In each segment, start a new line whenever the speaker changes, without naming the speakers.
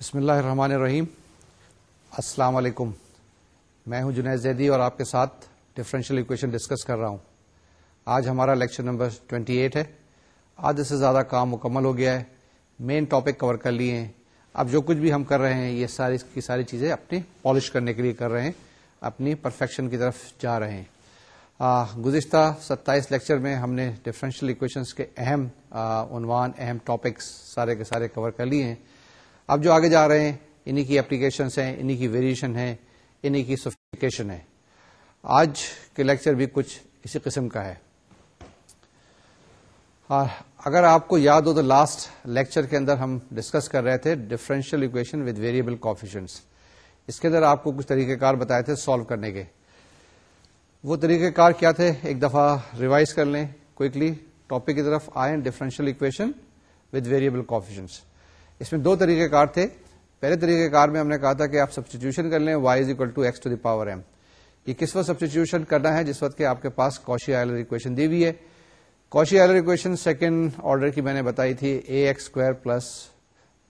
بسم اللہ الرحمن الرحیم السلام علیکم میں ہوں جنید زیدی اور آپ کے ساتھ ڈفرینشیل اکویشن ڈسکس کر رہا ہوں آج ہمارا لیکچر نمبر 28 ہے آدھے سے زیادہ کام مکمل ہو گیا ہے مین ٹاپک کور کر لیے ہیں اب جو کچھ بھی ہم کر رہے ہیں یہ ساری کی ساری چیزیں اپنے پالش کرنے کے لیے کر رہے ہیں اپنی پرفیکشن کی طرف جا رہے ہیں آ, گزشتہ ستائیس لیکچر میں ہم نے ڈفرینشیل اکویشنس کے اہم عنوان اہم ٹاپکس سارے کے سارے کور کر لیے ہیں اب جو آگے جا رہے ہیں انہیں کی اپلیکیشنس ہیں انہیں کی ویریشن ہیں انہیں سوفیکیشن ہے آج کے لیکچر بھی کچھ اسی قسم کا ہے اگر آپ کو یاد ہو تو لاسٹ لیکچر کے اندر ہم ڈسکس کر رہے تھے differential equation with variable coefficients اس کے اندر آپ کو کچھ طریقہ کار بتائے تھے سالو کرنے کے وہ طریقہ کار کیا تھے ایک دفعہ ریوائز کر لیں کوکلی ٹاپک کی طرف آئیں differential equation with variable coefficients اس میں دو طریقہ کار تھے پہلے طریقے کار میں ہم نے کہا تھا کہ آپ سبسٹیوشن کر لیں y is equal to x to the power m یہ کس وقت سبسٹیوشن کرنا ہے جس وقت کہ آپ کے پاس کوشی آئلر اکویشن دی ہوئی ہے Cauchy Euler equation second order کی میں نے بتائی تھی a x square plus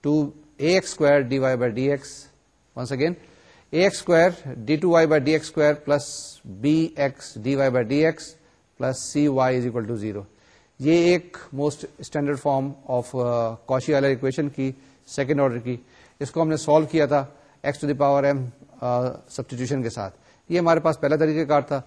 two a x square d y by d x once again a x square d two y by d x square plus b x d y by d x plus c y is equal to zero یہ ایک most standard form of Cauchy والا equation کی second order کی اس کو ہم نے solve کیا تھا x to the power m substitution کے ساتھ یہ ہمارے پاس پہلا طریقہ کار تھا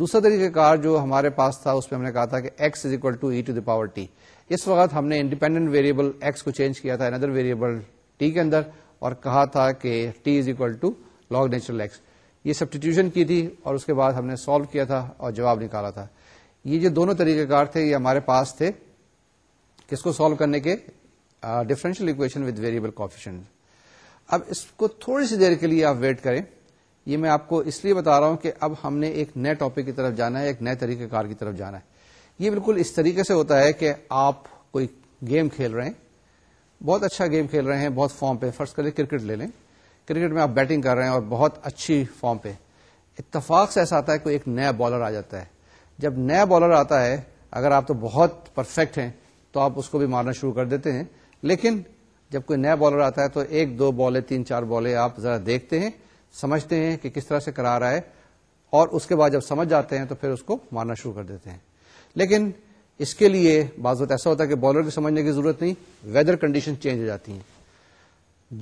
دوسرا طریقہ کار جو ہمارے پاس تھا اس میں ہم نے کہا تھا کہ x is equal to e to the power t اس وقت ہم نے انڈیپینڈنٹ ویریبل ایکس کو چینج کیا تھا اندر ویریبل ٹی کے اندر اور کہا تھا کہ t is equal to log natural x یہ سبسٹیٹیوشن کی تھی اور اس کے بعد ہم نے سالو کیا تھا اور جواب نکالا تھا یہ جو دونوں طریقہ کار تھے یہ ہمارے پاس تھے کس کو سالو کرنے کے differential equation with variable coefficient اب اس کو تھوڑی سی دیر کے لیے آپ ویٹ کریں یہ میں آپ کو اس لیے بتا رہا ہوں کہ اب ہم نے ایک نئے ٹاپک کی طرف جانا ہے ایک نئے طریقہ کار کی طرف جانا ہے یہ بالکل اس طریقے سے ہوتا ہے کہ آپ کوئی گیم کھیل رہے ہیں بہت اچھا گیم کھیل رہے ہیں بہت فارم پہ فرسٹ کر کرکٹ لے لیں کرکٹ میں آپ بیٹنگ کر رہے ہیں اور بہت اچھی فارم پہ اتفاق سے ایسا آتا ہے کوئی ایک نیا بالر آ جاتا ہے جب نیا بالر آتا ہے اگر آپ تو بہت پرفیکٹ ہیں تو آپ اس کو بھی مارنا شروع کر دیتے ہیں لیکن جب کوئی نیا بالر آتا ہے تو ایک دو بالیں تین چار بالیں آپ ذرا دیکھتے ہیں سمجھتے ہیں کہ کس طرح سے کرا رہا ہے اور اس کے بعد جب سمجھ جاتے ہیں تو پھر اس کو مارنا شروع کر دیتے ہیں لیکن اس کے لیے بعض وقت ایسا ہوتا ہے کہ بالر کو سمجھنے کی ضرورت نہیں ویدر کنڈیشن چینج ہو جاتی ہیں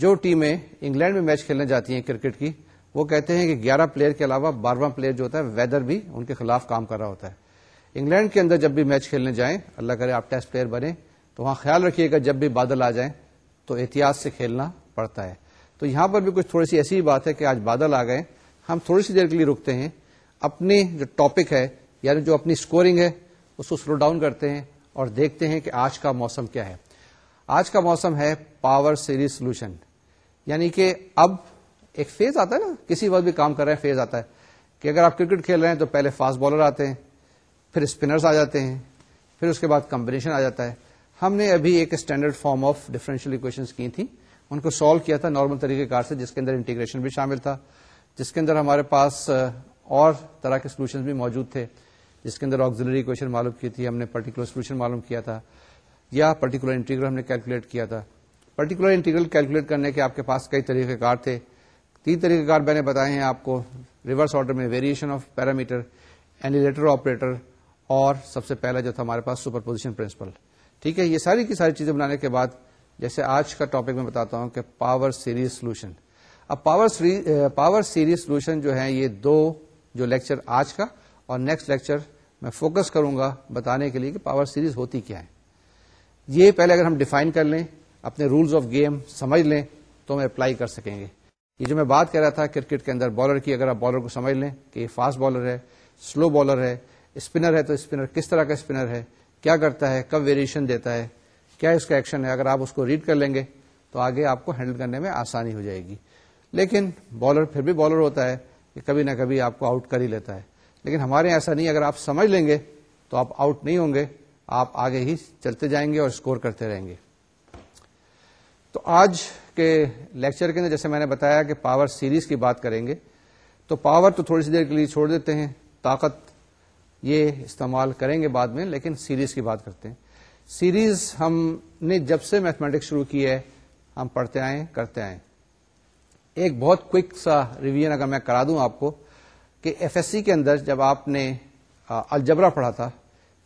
جو ٹیمیں انگلینڈ میں میچ کھیلنے جاتی ہیں کرکٹ کی وہ کہتے ہیں کہ گیارہ پلیئر کے علاوہ بارہواں پلیئر جو ہوتا ہے ویدر بھی ان کے خلاف کام کر رہا ہوتا ہے انگلینڈ کے اندر جب بھی میچ کھیلنے جائیں اللہ کرے آپ ٹیسٹ پلیئر بنے تو وہاں خیال رکھیے گا جب بھی بادل آ جائیں تو احتیاط سے کھیلنا پڑتا ہے تو یہاں پر بھی کچھ تھوڑی سی ایسی بات ہے کہ آج بادل آ گئے ہم تھوڑی سی دیر کے لیے رکتے ہیں اپنی جو ٹاپک ہے یعنی جو اپنی اسکورنگ ہے اس کو سلو ڈاؤن کرتے ہیں اور دیکھتے ہیں کہ آج کا موسم کیا ہے آج کا موسم ہے پاور سیریز سولوشن یعنی کہ اب ایک فیز آتا ہے نا کسی وقت بھی کام کر رہے ہیں فیز آتا ہے کہ اگر آپ کرکٹ کھیل رہے ہیں تو پہلے فاسٹ بالر آتے ہیں پھر اسپنرس آ جاتے ہیں پھر اس کے بعد کمبینیشن آ جاتا ہے ہم نے ابھی ایک standard form of differential equations کی تھیں ان کو سالو کیا تھا نارمل طریقے کار سے جس کے اندر انٹیگریشن بھی شامل تھا جس کے اندر ہمارے پاس اور طرح کے سولوشن بھی موجود تھے جس کے اندر آگزلری اکویشن معلوم کی تھی ہم نے پرٹیکولر سولوشن معلوم کیا تھا یا پرٹیکولر انٹیگرل ہم نے کیلکولیٹ کیا تھا پرٹیکولر انٹیگرل کیلکولیٹ کرنے کے آپ کے پاس کئی طریقے کار تھے تین طریقہ کار میں نے بتائے ہیں آپ کو ریورس آرڈر میں variation of parameter annihilator operator اور سب سے پہلا جو تھا ہمارے پاس سپر پوزیشن پرنسپل ٹھیک ہے یہ ساری کی ساری چیزیں بنانے کے بعد جیسے آج کا ٹاپک میں بتاتا ہوں کہ پاور سیریز سولوشن اب پاور پاور سیریز سولوشن جو ہے یہ دو جو لیکچر آج کا اور نیکسٹ لیکچر میں فوکس کروں گا بتانے کے لیے کہ پاور سیریز ہوتی کیا ہے یہ پہلے اگر ہم ڈیفائن کر لیں اپنے رولز آف گیم سمجھ لیں تو ہم اپلائی کر سکیں گے یہ جو میں بات کر رہا تھا کرکٹ کے اندر بالر کی اگر آپ بالر کو سمجھ لیں کہ یہ فاسٹ بالر ہے سلو بالر ہے اسپنر ہے تو اسپنر کس طرح کا اسپنر ہے کیا کرتا ہے کب ویریشن دیتا ہے کیا اس کا ایکشن ہے اگر آپ اس کو ریڈ کر لیں گے تو آگے آپ کو ہینڈل کرنے میں آسانی ہو جائے گی لیکن بالر پھر بھی بالر ہوتا ہے کہ کبھی نہ کبھی آپ کو آؤٹ کر ہی لیتا ہے لیکن ہمارے یہاں ایسا نہیں اگر آپ سمجھ لیں گے تو آپ آؤٹ نہیں ہوں گے آپ آگے ہی چلتے جائیں گے اور اسکور کرتے رہیں گے تو آج کے لیکچر کے اندر جیسے میں نے بتایا کہ پاور سیریز کی بات کریں گے تو پاور تو تھوڑی سی دیر کے لیے چھوڑ دیتے ہیں طاقت یہ استعمال کریں گے بعد میں لیکن سیریز کی بات کرتے ہیں سیریز ہم نے جب سے میتھمیٹکس شروع کی ہے ہم پڑھتے آئیں کرتے آئیں ایک بہت کوئک سا ریویژن اگر میں کرا دوں آپ کو کہ ایف ایس سی کے اندر جب آپ نے الجبرا پڑھا تھا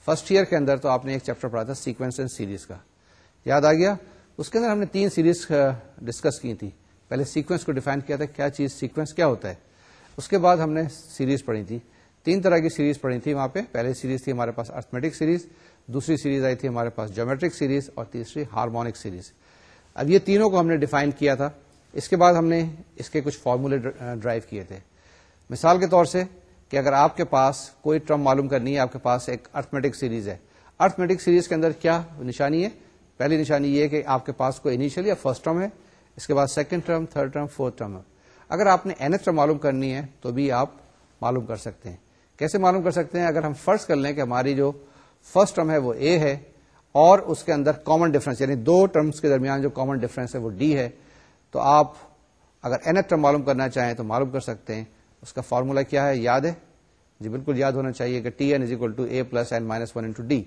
فرسٹ ایئر کے اندر تو آپ نے ایک چیپٹر پڑھا تھا سیکوینس اینڈ سیریز کا یاد آ گیا اس کے اندر ہم نے تین سیریز ڈسکس کی تھی پہلے سیکوینس کو ڈیفائن کیا تھا کیا چیز سیکوینس کیا ہوتا ہے اس کے بعد ہم نے سیریز پڑھی تھی تین طرح کی سیریز پڑھی تھی وہاں پہ پہلی سیریز تھی ہمارے پاس ارتھمیٹک سیریز دوسری سیریز آئی تھی ہمارے پاس جومیٹرک سیریز اور تیسری ہارمونک سیریز اب یہ تینوں کو ہم نے ڈیفائن کیا تھا اس کے بعد ہم نے اس کے کچھ فارمولے ڈرائیو کیے تھے مثال کے طور سے کہ اگر آپ کے پاس کوئی ٹرم معلوم کرنی ہے آپ کے پاس ایک ارتھمیٹک سیریز ہے ارتھمیٹک سیریز کے اندر کیا نشانی ہے پہلی نشانی یہ کہ آپ کے پاس کوئی انیشیل یا فرسٹ ٹرم ہے اس کے بعد second term third term fourth term اگر آپ نے این ایف ٹرم معلوم کرنی ہے تو بھی آپ معلوم کر سکتے ہیں کیسے معلوم کر سکتے ہیں اگر ہم فرض کر لیں کہ ہماری جو فرسٹ ٹرم ہے وہ اے ہے اور اس کے اندر کامن ڈفرنس یعنی دو ٹرمس کے درمیان جو کامن ڈفرینس ہے وہ ڈی ہے تو آپ اگر این ایف ٹرم معلوم کرنا چاہیں تو معلوم کر سکتے ہیں اس کا فارمولا کیا ہے یاد ہے جی بالکل یاد ہونا چاہیے کہ t n is equal to a plus n minus one into d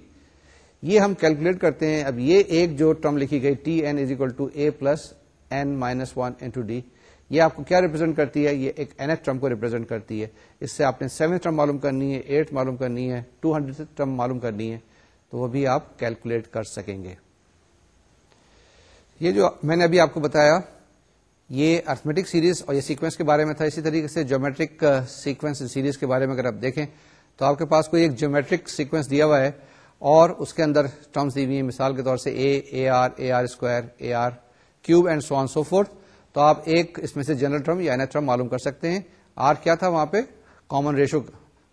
یہ ہم کیلکولیٹ کرتے ہیں اب یہ ایک جو ٹرم لکھی گئی t n is equal to a plus n minus one to d یہ آپ کو کیا ریپرزینٹ کرتی ہے یہ ایک این ٹرم کو ریپرزینٹ کرتی ہے اس سے آپ نے سیون ٹرم معلوم کرنی ہے ایٹ معلوم کرنی ہے ٹو ہنڈریڈ ٹرم معلوم کرنی ہے تو وہ بھی آپ کیلکولیٹ کر سکیں گے یہ جو میں نے ابھی آپ کو بتایا یہ ارتھمیٹک سیریز اور یہ سیکوینس کے بارے میں تھا اسی طریقے سے جیومیٹرک سیکوینس سیریز کے بارے میں اگر آپ دیکھیں تو آپ کے پاس کوئی ایک جیومیٹرک سیکوینس دیا ہوا ہے اور اس کے اندر ٹرمز دی ہوئی مثال کے طور سے a a r a r square a r cube and so so on forth تو آپ ایک اس میں سے جنرل ٹرم یا ٹرم معلوم کر سکتے ہیں آر کیا تھا وہاں پہ کامن ریشو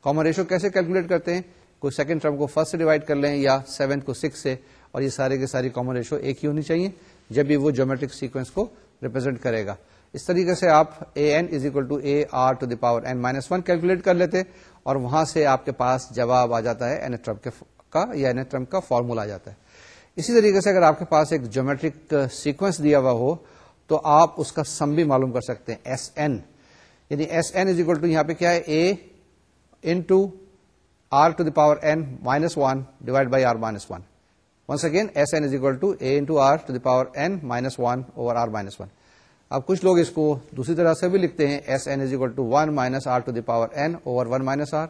کامن ریشو کیسے کیلکولیٹ کرتے ہیں کوئی سیکنڈ ٹرم کو فرسٹ سے ڈیوائڈ کر لیں یا سیون کو سکس سے اور یہ سارے کے ساری کامن ریشو ایک ہی ہونی چاہیے جب بھی وہ جومیٹرک سیکوینس کو ریپرزینٹ کرے گا اس طریقے سے آپ a n is equal to a r to the power n minus one calculate کر لیتے اور وہاں سے آپ کے پاس جواب آ جاتا ہے این کے کا یا این کا فارمولا آ جاتا ہے اسی طریقے سے اگر آپ کے پاس ایک جیومیٹرک سیکوینس uh, دیا ہوا ہو تو آپ اس کا سم بھی معلوم کر سکتے ہیں ایس این یعنی s n is equal to یہاں پہ کیا ہے a into r to the power n minus one divide by r minus one once again s n is equal to a into r to the power n minus one over r minus one اب کچھ لوگ اس کو دوسری طرح سے بھی لکھتے ہیں s n is equal to one minus r to the power n over one minus r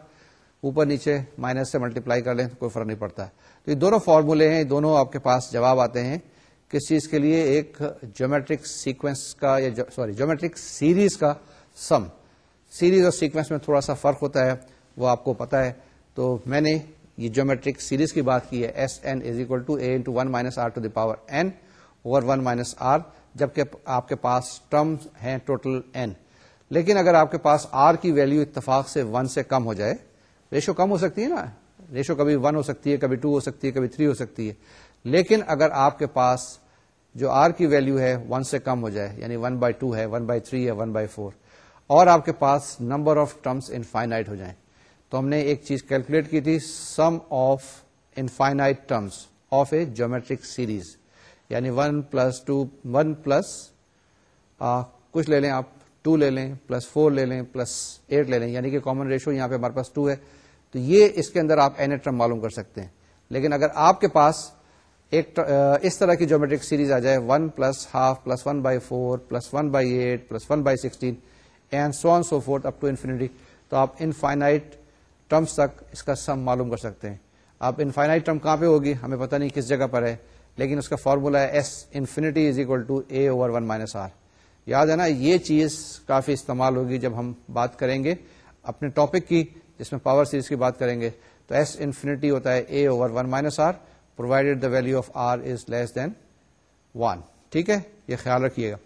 اوپر نیچے مائنس سے ملٹیپلائی کر لیں تو کوئی فرق نہیں پڑتا تو یہ دونوں فارمولے ہیں دونوں آپ کے پاس جواب آتے ہیں کس چیز کے لیے ایک جیومیٹرک سیکوینس کا یا سوری جیومیٹرک سیریز کا سم سیریز اور سیکوینس میں تھوڑا سا فرق ہوتا ہے وہ آپ کو پتا ہے تو میں نے یہ جیومیٹرک سیریز کی بات کی ہے s n is equal to a into one minus r to the power n one minus r جبکہ آپ کے پاس ٹرم ہیں ٹوٹل این لیکن اگر آپ کے پاس آر کی ویلو اتفاق سے ون سے کم ہو جائے ریشو کم ہو سکتی ہے نا ریشو کبھی ون ہو سکتی ہے کبھی ٹو ہو سکتی ہے کبھی تھری ہو سکتی ہے لیکن اگر آپ کے پاس جو آر کی ویلو ہے ون سے کم ہو جائے یعنی ون بائی ٹو ہے ون بائی تھری ہے ون بائی فور اور آپ کے پاس نمبر آف ٹرمس انفائنائٹ ہو جائیں تو ہم نے ایک چیز کیلکولیٹ کی تھی sum of infinite terms of a geometric series یعنی one plus two one plus کچھ لے لیں آپ ٹو لے لیں پلس فور لے لیں پلس ایٹ لے لیں یعنی کہ کامن ریشو یہاں پہ ہمارے پاس ٹو ہے تو یہ اس کے اندر آپ این ٹرم معلوم کر سکتے ہیں لیکن اگر آپ کے پاس ایک اس طرح کی جیومیٹرک سیریز آ جائے one plus half plus one by four plus one by eight plus one by sixteen and so so up to infinity تو آپ انفائنائٹ ٹرمس تک اس کا سم معلوم کر سکتے ہیں آپ انفائنائٹ ٹرم کہاں پہ ہوگی ہمیں پتہ نہیں کس جگہ پر ہے لیکن اس کا فارمولا ہے s infinity is equal to a over one minus r یاد ہے نا یہ چیز کافی استعمال ہوگی جب ہم بات کریں گے اپنے ٹاپک کی جس میں پاور سیریز کی بات کریں گے تو ایس انفینٹی ہوتا ہے a over one minus r provided the value of r is less than one ٹھیک ہے یہ خیال رکھیے گا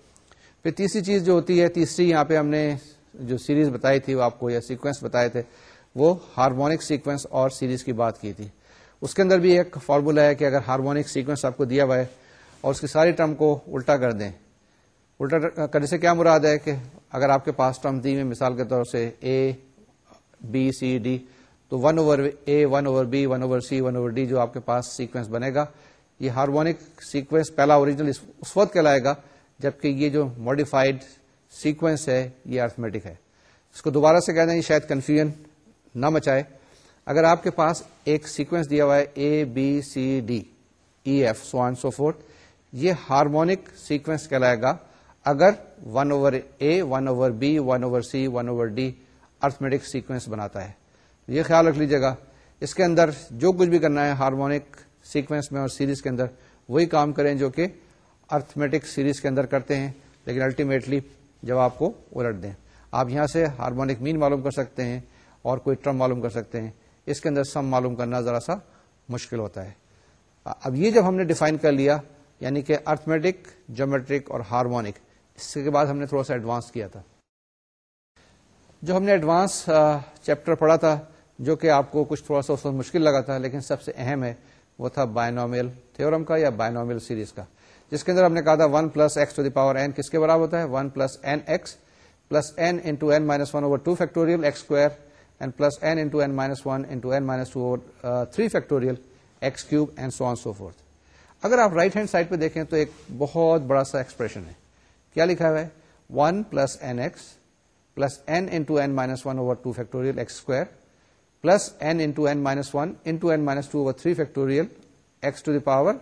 پھر تیسری چیز جو ہوتی ہے تیسری یہاں پہ ہم نے جو سیریز بتائی تھی وہ آپ کو یا سیکوینس بتائے تھے وہ ہارمونک سیکوینس اور سیریز کی بات کی تھی اس کے اندر بھی ایک فارمولا ہے کہ اگر ہارمونک سیکوینس آپ کو دیا ہوا ہے اور اس کی ساری ٹرم کو الٹا کر دیں الٹا کرنے سے کیا مراد ہے کہ اگر آپ کے پاس ٹرم دی ہوئی مثال کے طور سے اے بی سی ڈی تو one over A one over B one over C one over D جو آپ کے پاس سیکوینس بنے گا یہ ہارمونک سیکوینس پہلا اوریجنل اس وقت کہلائے گا جبکہ یہ جو ماڈیفائڈ سیکوینس ہے یہ ارتھمیٹک ہے اس کو دوبارہ سے کہنا شاید کنفیوژن نہ مچائے اگر آپ کے پاس ایک سیکوینس دیا ہوا ہے a b c d e f so so forth یہ ہارمونک سیکوینس کہلائے گا اگر one over a one over b one over c one over d arithmetic sequence بناتا ہے یہ خیال رکھ لیجیے گا اس کے اندر جو کچھ بھی کرنا ہے ہارمونک سیکوینس میں اور سیریز کے اندر وہی کام کریں جو کہ ارتھمیٹک سیریز کے اندر کرتے ہیں لیکن الٹیمیٹلی جب آپ کو الٹ دیں آپ یہاں سے ہارمونک مین معلوم کر سکتے ہیں اور کوئی ٹرم معلوم کر سکتے ہیں اس کے اندر سم معلوم کرنا ذرا سا مشکل ہوتا ہے اب یہ جب ہم نے ڈیفائن کر لیا یعنی کہ ارتھمیٹک جومیٹرک اور ہارمونک اس کے بعد ہم نے تھوڑا سا ایڈوانس کیا تھا جو ہم نے ایڈوانس چیپٹر پڑھا تھا جو کہ آپ کو کچھ تھوڑا سا اس وقت مشکل لگا تھا لیکن سب سے اہم ہے وہ تھا بائنومیل تھیورم کا یا بائنومیل سیریز کا جس کے اندر ہم نے کہا تھا one plus x to the power n کس کے برابر ہوتا ہے one plus n x plus n into n minus one over two factorial x square and plus n n n into into minus minus one two three factorial x cube and so on so forth اگر آپ right hand side پہ دیکھیں تو ایک بہت بڑا سا expression ہے کیا لکھا ہوا ہے one plus n x plus n into n minus one over two factorial x square plus n into n minus one into n minus two over three factorial x to the power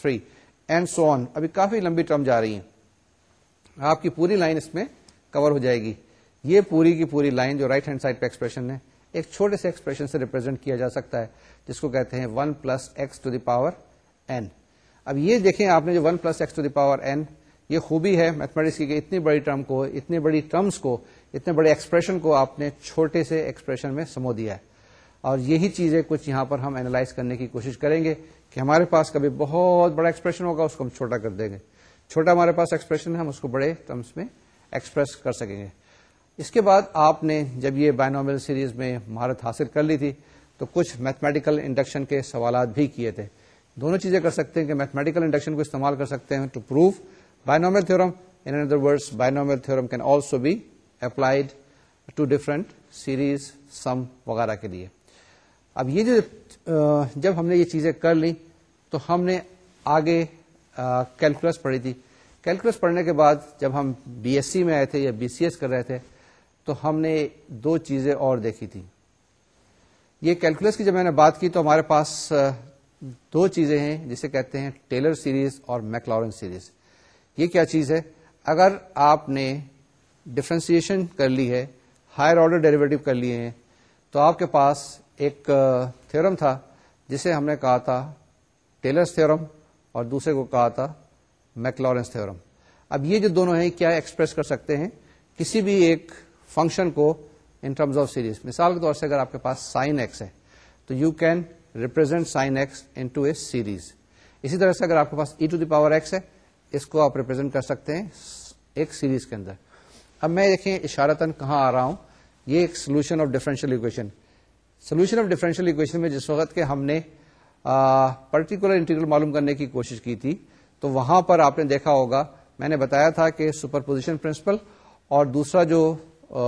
three and so on ابھی کافی لمبی term جا رہی ہیں آپ کی پوری line اس میں کور ہو جائے گی یہ پوری کی پوری لائن جو رائٹ ہینڈ سائڈ پہ ایکسپریشن ہے ایک چھوٹے سے ایکسپریشن سے ریپرزینٹ کیا جا سکتا ہے جس کو کہتے ہیں one plus x to the power n اب یہ دیکھیں آپ نے جو one plus x to the power n یہ خوبی ہے میتھمیٹکس کی کہ اتنی بڑی ٹرم کو اتنی بڑی ٹرمس کو اتنے بڑے ایکسپریشن کو آپ نے چھوٹے سے ایکسپریشن میں سمو دیا ہے اور یہی چیزیں کچھ یہاں پر ہم اینالائز کرنے کی کوشش کریں گے کہ ہمارے پاس کبھی بہت بڑا ایکسپریشن ہوگا اس کو ہم چھوٹا کر دیں گے چھوٹا ہمارے پاس ایکسپریشن ہے ہم اس کو بڑے ٹرمس میں ایکسپریس کر سکیں گے اس کے بعد آپ نے جب یہ بائنومل سیریز میں مہارت حاصل کر لی تھی تو کچھ میتھمیٹیکل انڈکشن کے سوالات بھی کیے تھے دونوں چیزیں کر سکتے ہیں کہ میتھمیٹیکل انڈکشن کو استعمال کر سکتے ہیں to prove binomial theorem other word binomial theorem can also be applied to different series sum وغیرہ کے لیے اب یہ جو جب ہم نے یہ چیزیں کر لی تو ہم نے آگے کیلکولس پڑھی تھی کیلکولس پڑھنے کے بعد جب ہم بی ایس سی میں آئے تھے یا بی سی ایس کر رہے تھے تو ہم نے دو چیزیں اور دیکھی تھیں یہ کیلکولس کی جب میں نے بات کی تو ہمارے پاس دو چیزیں ہیں جسے کہتے ہیں ٹیلر سیریز اور میکلورن سیریز یہ کیا چیز ہے اگر آپ نے ڈفرینسیشن کر لی ہے ہائر آرڈر ڈیریویٹو کر لیے ہیں تو آپ کے پاس ایک تھیورم تھا جسے ہم نے کہا تھا ٹیلرس تھیورم اور دوسرے کو کہا تھا میکلورنس تھیورم اب یہ جو دونوں ہیں کیا ایکسپریس کر سکتے ہیں کسی بھی ایک فنکشن کو ان ٹرمز آف سیریز مثال کے طور سے اگر آپ کے پاس سائن ایکس ہے تو you can represent sine x into a series اسی طرح سے اگر آپ کے پاس e to the power x ہے اس کو آپ ریپرزینٹ کر سکتے ہیں ایک سیریز کے اندر اب میں دیکھیں اشارتن کہاں آ رہا ہوں یہ ایک solution of differential equation solution of differential equation میں جس وقت کے ہم نے پرٹیکولر انٹیگرل معلوم کرنے کی کوشش کی تھی تو وہاں پر آپ نے دیکھا ہوگا میں نے بتایا تھا کہ سپر پوزیشن پرنسپل اور دوسرا جو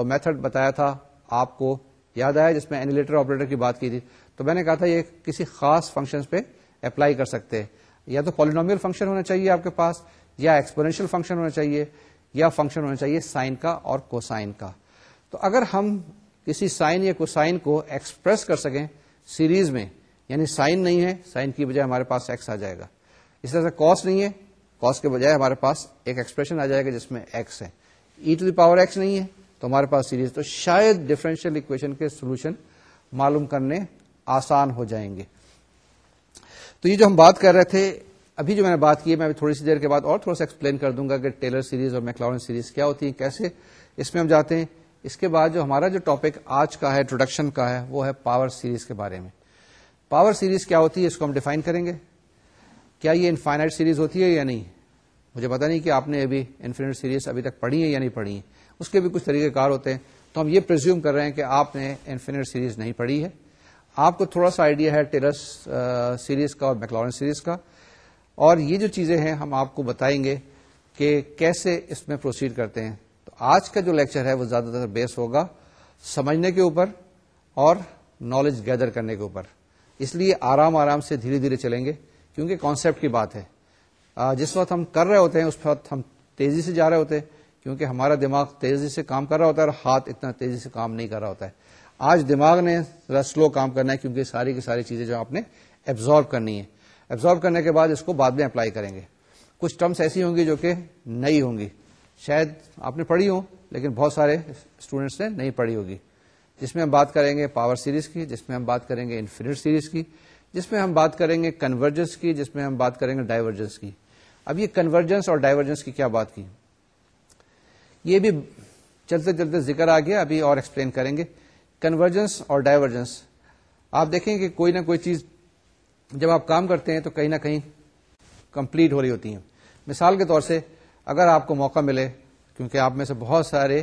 میتھڈ بتایا تھا آپ کو یاد آیا جس میں اینیلیٹر آپریٹر کی بات کی تھی تو میں نے کہا تھا یہ کسی خاص فنکشن پہ اپلائی کر سکتے ہیں یا تو پالینومیل فنکشن ہونا چاہیے آپ کے پاس یا ایکسپونینشیل فنکشن ہونا چاہیے یا فنکشن ہونا چاہیے سائن کا اور کوسائن کا تو اگر ہم کسی سائن یا کوسائن کو ایکسپریس کر سکیں سیریز میں یعنی سائن نہیں ہے سائن کی بجائے ہمارے پاس ایکس آ جائے گا اس طرح سے کاس نہیں ہے کاس کے بجائے ہمارے پاس ایک ایکسپریشن آ جائے گا جس میں ایکس ہے e to the power x نہیں ہے تو ہمارے پاس سیریز تو شاید ڈفرینشیل اکویشن کے سولوشن معلوم کرنے آسان ہو جائیں گے تو یہ جو ہم بات کر رہے تھے ابھی جو میں نے بات کی میں ابھی تھوڑی سی دیر کے بعد اور تھوڑا سا ایکسپلین کر دوں گا کہ ٹیلر سیریز اور میکلورن سیریز کیا ہوتی ہیں کیسے اس میں ہم جاتے ہیں اس کے بعد جو ہمارا جو ٹاپک آج کا ہے انٹروڈکشن کا ہے وہ ہے پاور سیریز کے بارے میں پاور سیریز کیا ہوتی ہے اس کو ہم ڈیفائن کریں گے کیا یہ انفائنائٹ سیریز ہوتی ہے یا نہیں مجھے پتا نہیں کہ آپ نے ابھی انفینٹ سیریز ابھی تک پڑھی ہے یا نہیں پڑھی ہے اس کے بھی کچھ طریقہ کار ہوتے ہیں تو ہم یہ پرزیوم کر رہے ہیں کہ آپ نے انفینٹ سیریز نہیں پڑھی ہے آپ کو تھوڑا سا آئیڈیا ہے ٹیلر سیریز کا اور میکلورن سیریز کا اور یہ جو چیزیں ہیں ہم آپ کو بتائیں گے کہ کیسے اس میں پروسیڈ کرتے ہیں تو آج کا جو لیکچر ہے وہ زیادہ تر بیس ہوگا سمجھنے کے اوپر اور نالج گیدر کرنے کے اوپر اس لیے آرام آرام سے دھیرے دھیرے چلیں گے کیونکہ کانسیپٹ کی بات ہے جس وقت ہم کر رہے ہوتے ہیں اس وقت ہم تیزی سے جا رہے ہوتے ہیں کیونکہ ہمارا دماغ تیزی سے کام کر رہا ہوتا ہے اور ہاتھ اتنا تیزی سے کام نہیں کر رہا ہوتا ہے آج دماغ نے ذرا سلو کام کرنا ہے کیونکہ ساری کی ساری چیزیں جو آپ نے ایبزارو کرنی ہے ایبزارب کرنے کے بعد اس کو بعد میں اپلائی کریں گے کچھ ٹرمس ایسی ہوں گی جو کہ نئی ہوں گی شاید آپ نے پڑھی ہو لیکن بہت سارے اسٹوڈینٹس نے نہیں پڑھی ہوگی جس میں ہم بات کریں گے پاور سیریز کی جس میں ہم بات کریں گے انفینٹ سیریز کی جس میں ہم بات کریں گے کنورجنس کی جس میں ہم بات کریں گے ڈائیورجنس کی اب یہ کنورجنس اور ڈائیورجنس کی کیا بات کی یہ بھی چلتے چلتے ذکر آ گیا ابھی اور ایکسپلین کریں گے کنورجنس اور ڈائیورجنس آپ دیکھیں کہ کوئی نہ کوئی چیز جب آپ کام کرتے ہیں تو کہیں نہ کہیں کمپلیٹ ہو رہی ہوتی ہیں مثال کے طور سے اگر آپ کو موقع ملے کیونکہ آپ میں سے بہت سارے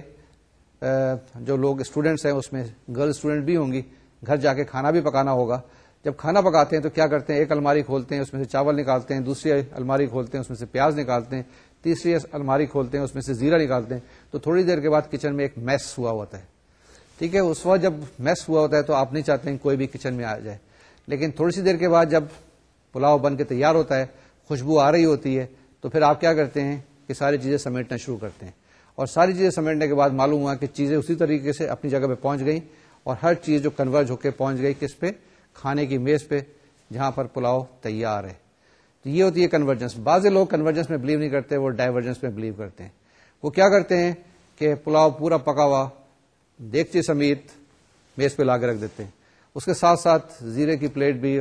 جو لوگ اسٹوڈینٹس ہیں اس میں گرل اسٹوڈینٹ بھی ہوں گی گھر جا کے کھانا بھی پکانا ہوگا جب کھانا پکاتے ہیں تو کیا کرتے ہیں ایک الماری کھولتے ہیں اس میں سے چاول نکالتے ہیں دوسری الماری کھولتے ہیں اس میں سے پیاز نکالتے ہیں تیسری الماری کھولتے ہیں اس میں سے زیرہ نکالتے ہیں تو تھوڑی دیر کے بعد کچن میں ایک میس ہوا ہوتا ہے ٹھیک ہے اس وقت جب میس ہوا ہوتا ہے تو آپ نہیں چاہتے ہیں کوئی بھی کچن میں آ جائے لیکن تھوڑی سی دیر کے بعد جب پلاؤ بن کے تیار ہوتا ہے خوشبو آ رہی ہوتی ہے تو پھر آپ کیا کرتے ہیں کہ ساری چیزیں سمیٹنا شروع کرتے ہیں اور ساری چیزیں سمیٹنے کے بعد معلوم ہوا کہ چیزیں اسی طریقے سے اپنی جگہ پہ پہنچ گئیں اور ہر چیز جو کنورج ہو کے پہنچ گئی کس پہ کھانے کی میز پہ جہاں پر پلاؤ تیار ہے تو یہ ہوتی ہے کنورجنس بعض لوگ کنورجنس میں بلیو نہیں کرتے وہ ڈائیورجنس میں بلیو کرتے ہیں وہ کیا کرتے ہیں کہ پلاؤ پورا پکا ہوا دیکھتے سمیت میز پہ لا کے رکھ دیتے ہیں اس کے ساتھ ساتھ زیرے کی پلیٹ بھی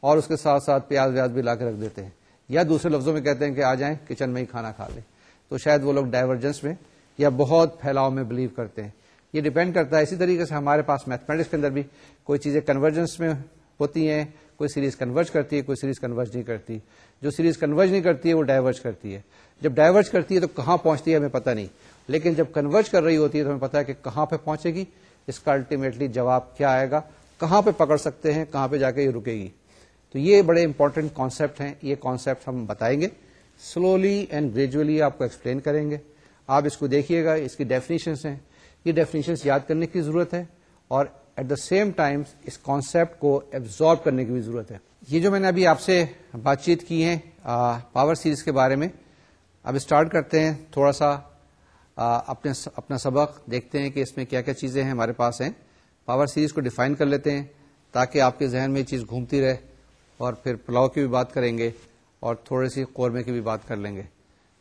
اور اس کے ساتھ ساتھ پیاز ویاز بھی لا کے رکھ دیتے ہیں یا دوسرے لفظوں میں کہتے ہیں کہ آ جائیں کچن میں ہی کھانا کھا لیں تو شاید وہ لوگ ڈائیورجنس میں یا بہت پھیلاؤ میں بلیو کرتے ہیں یہ ڈپینڈ کرتا ہے اسی طریقے سے ہمارے پاس میتھمیٹکس کے اندر بھی کوئی چیزیں کنورجنس میں ہوتی ہیں کوئی سیریز کنورج کرتی ہے کوئی سیریز کنورج نہیں کرتی جو سیریز کنورج نہیں کرتی ہے وہ ڈائیورج کرتی ہے جب ڈائیورج کرتی ہے تو کہاں پہنچتی ہے ہمیں پتہ نہیں لیکن جب کنورج کر رہی ہوتی ہے تو ہمیں پتہ ہے کہ کہاں پہ پہنچے گی اس کا الٹیمیٹلی جواب کیا آئے گا کہاں پہ پکڑ سکتے ہیں کہاں پہ جا کے یہ رکے گی تو یہ بڑے امپورٹنٹ کانسیپٹ ہیں یہ کانسیپٹ ہم بتائیں گے سلولی اینڈ گریجولی آپ کو ایکسپلین کریں گے آپ اس کو دیکھیے گا اس کی ڈیفینیشنس ہیں یہ ڈیفینیشنس یاد کرنے کی ضرورت ہے اور ایٹ دا سیم ٹائم اس کانسیپٹ کو ایبزارو کرنے کی بھی ضرورت ہے یہ جو میں نے ابھی آپ سے بات چیت کی ہے پاور سیریز کے بارے میں اب اسٹارٹ کرتے ہیں تھوڑا سا اپنے اپنا سبق دیکھتے ہیں کہ اس میں کیا کیا چیزیں ہیں ہمارے پاس ہیں پاور سیریز کو ڈیفائن کر لیتے ہیں تاکہ آپ کے ذہن میں یہ چیز گھومتی رہے اور پھر پلاؤ کی بھی بات کریں گے اور تھوڑے سی قورمے کی بھی بات کر لیں گے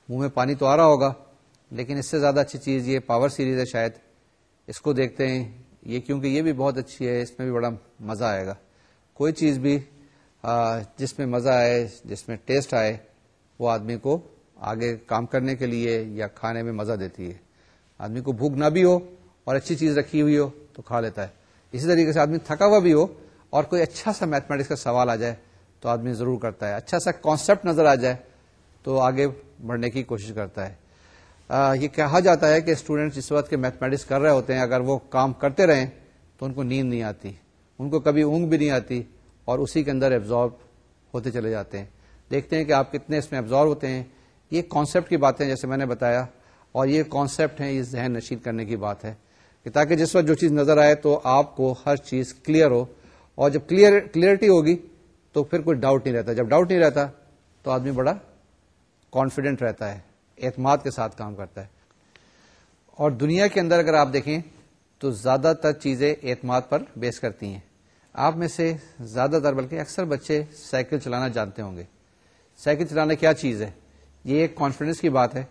منہ میں پانی تو آ رہا ہوگا لیکن اس سے زیادہ اچھی چیز یہ پاور سیریز ہے شاید اس کو دیکھتے ہیں یہ کیونکہ یہ بھی بہت اچھی ہے اس میں بھی بڑا مزہ آئے گا کوئی چیز بھی جس میں مزہ آئے جس میں ٹیسٹ آئے وہ آدمی کو آگے کام کرنے کے لیے یا کھانے میں مزہ دیتی ہے آدمی کو بھوک نہ بھی ہو اور اچھی چیز رکھی ہوئی ہو تو کھا لیتا ہے اسی طریقے سے آدمی تھکا ہوا بھی ہو اور کوئی اچھا سا میتھمیٹکس کا سوال آ جائے تو آدمی ضرور کرتا ہے اچھا سا کانسیپٹ نظر آ جائے تو آگے بڑھنے کی کوشش کرتا ہے آ, یہ کہا جاتا ہے کہ اسٹوڈینٹس اس وقت کے میتھمیٹکس کر رہے ہوتے ہیں اگر وہ کام کرتے رہیں تو ان کو نیند نہیں آتی ان کو کبھی اونگ بھی نہیں آتی اور اسی کے اندر ایبزارب ہوتے چلے جاتے ہیں دیکھتے ہیں کہ آپ کتنے اس میں ایبزارب ہوتے ہیں یہ کانسیپٹ کی باتیں جیسے میں نے بتایا اور یہ کانسیپٹ ہیں یہ ذہن نشید کرنے کی بات ہے کہ تاکہ جس وقت جو چیز نظر آئے تو آپ کو ہر چیز کلیئر ہو اور جب کلیئر کلیئرٹی ہوگی تو پھر کوئی ڈاؤٹ نہیں رہتا جب ڈاؤٹ نہیں رہتا تو آدمی بڑا کانفیڈنٹ رہتا ہے اعتماد کے ساتھ کام کرتا ہے اور دنیا کے اندر اگر آپ دیکھیں تو زیادہ تر چیزیں اعتماد پر بیس کرتی ہیں آپ میں سے زیادہ تر بلکہ اکثر بچے سائیکل چلانا جانتے ہوں گے سائیکل چلانا کیا چیز ہے یہ ایک کانفیڈنس کی بات ہے